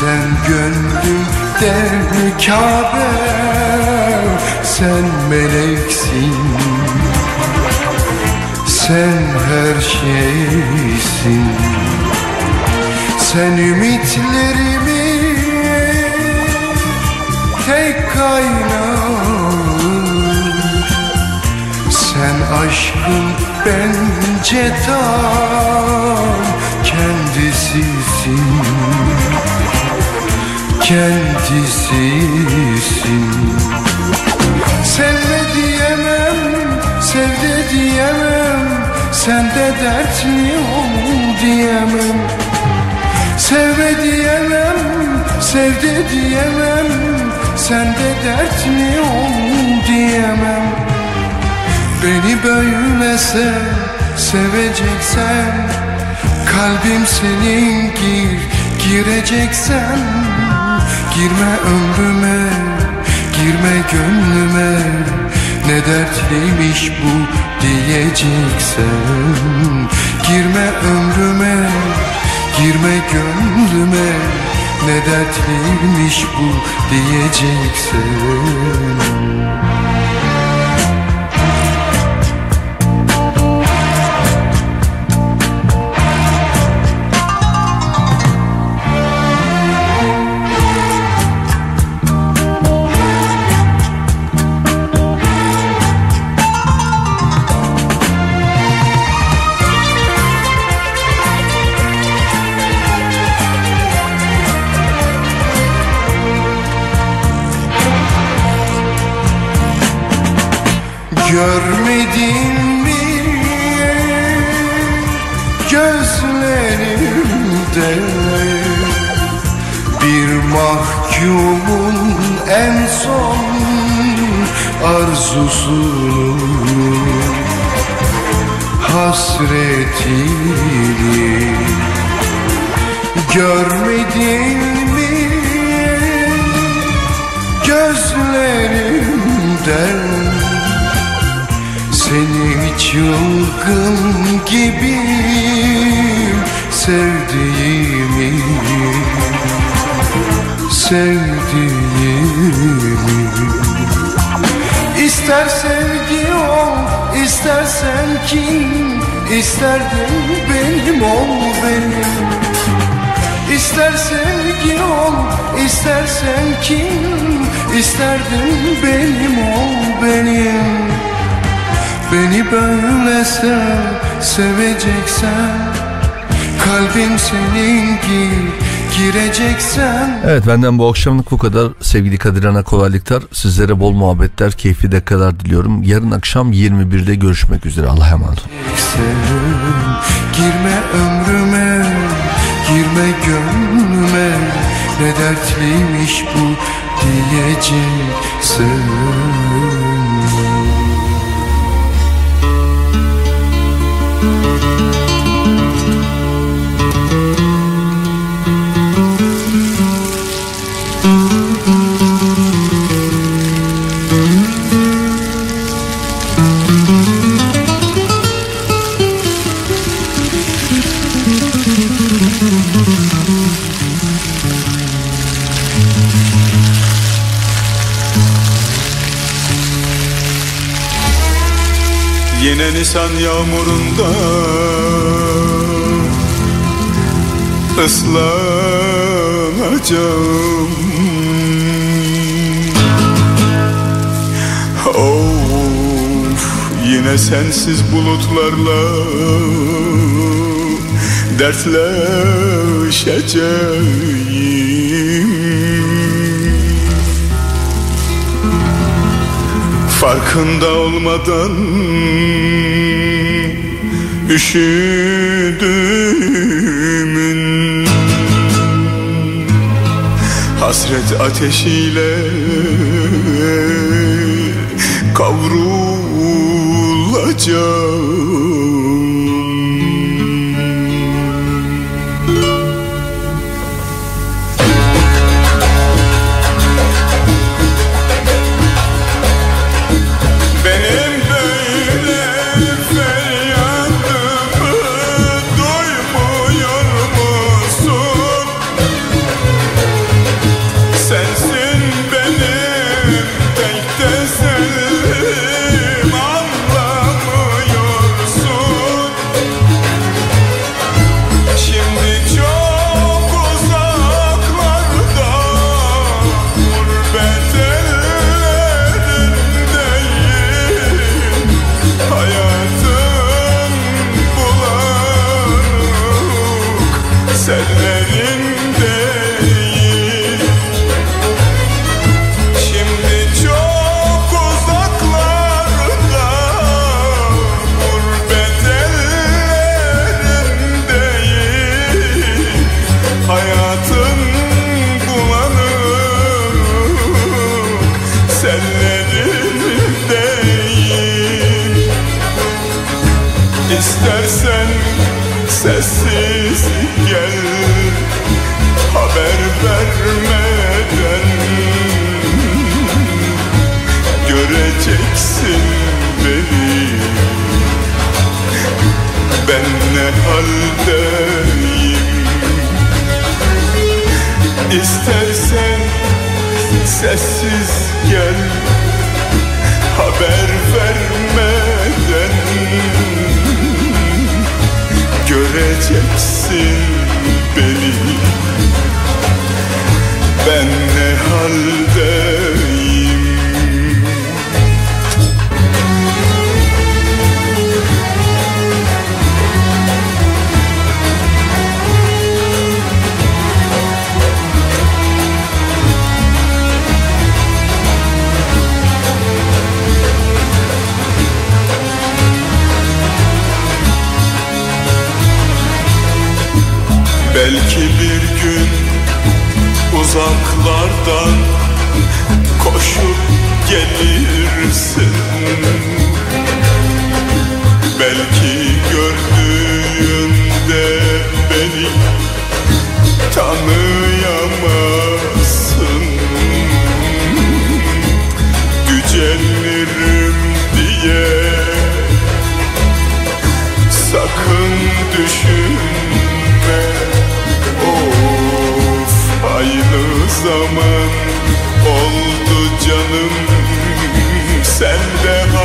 Speaker 21: Sen gönlümde Kabe Sen meleksin. Sen her şeysin. Sen ümitlerimi Tek
Speaker 6: kaynar Sen aşkın bence tam kendisisin Kendisisin Sevme diyemem, sevde diyemem Sende dertli ol diyemem. Sevme diyemem, sevde diyemem Sende dertli ol diyemem. Beni böyle sev, seveceksen Kalbim senin gir, gireceksen Girme ömrüme, girme gönlüme. Ne dertliymiş bu diyeceksen. Girme ömrüme, girme gönlüme. Ne dertliymiş bu diyeceksen Görmedin mi? Gözlerimde Bir mahkumun en son arzusunu. Hasretini Görmedin mi? Gözlerimden seni çılgın gibi sevdiğimi Sevdiğimi. İster sevgi ol, istersen kim İsterdim benim ol benim. İster sevgi ol, istersen kim İsterdim benim ol benim Beni böyle sev, seveceksen Kalbim senin gir, gireceksen
Speaker 8: Evet benden bu akşamlık bu kadar. Sevgili Kadir Ana kolaylıklar. Sizlere bol muhabbetler, keyifli dakikalar diliyorum. Yarın akşam 21'de görüşmek üzere. Allah'a emanet olun.
Speaker 6: Girme ömrüme, girme gönlüme Ne dertliymiş bu diyeceksin Música
Speaker 7: Yine Nisan yağmurunda ıslanacağım. Of yine sensiz bulutlarla dertleşeceğim. Farkında olmadan üşüdüğümün. Hasret ateşiyle kavrulacağım haldeyim. İstersen sessiz gel Haber vermeden Göreceksin beni. Ben ne haldeyim? Belki bir gün uzaklardan koşup gelirsin. Belki gördüğünde beni tanıyamazsın. Gücenirim diye sakın düşün zaman oldu canım. Sen de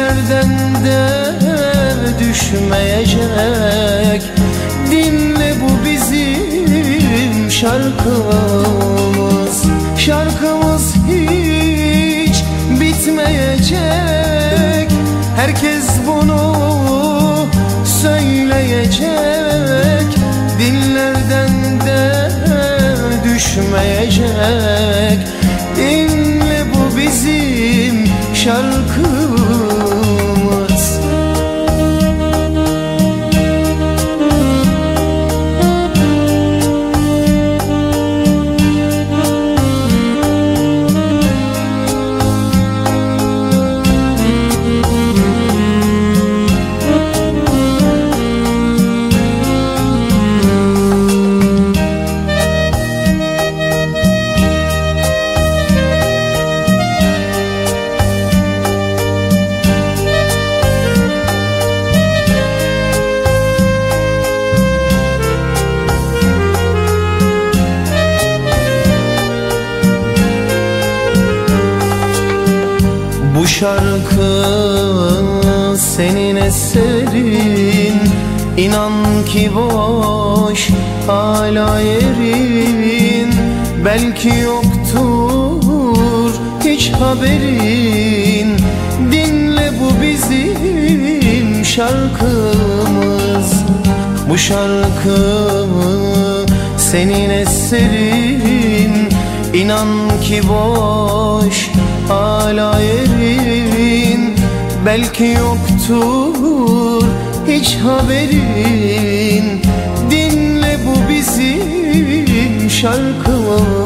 Speaker 9: Dillerden de düşmeyecek. Dinle bu bizim şarkımız. Şarkımız hiç bitmeyecek. Herkes bunu söyleyecek. Dillerden de düşmeyecek eserin İnan ki boş hala yerin. Belki yoktur hiç haberin. Dinle bu bizim şarkımız. Bu şarkı senin eserin. İnan ki boş hala yerin. Belki yoktur hiç haberin. Dinle bu bizim şarkımız.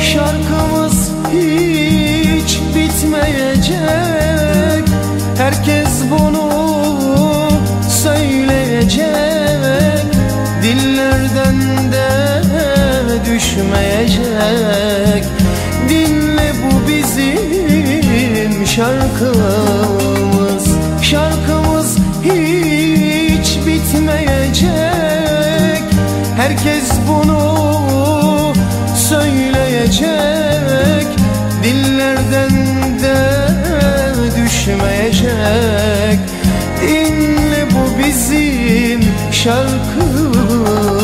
Speaker 9: Şarkımız hiç bitmeyecek. Herkes bunu söyleyecek. Dillerden de düşmeyecek şarkımız Şarkımız hiç bitmeyecek. Herkes bunu söyleyecek Dillerden de düşmeyecek. Dinle bu bizim şarkımız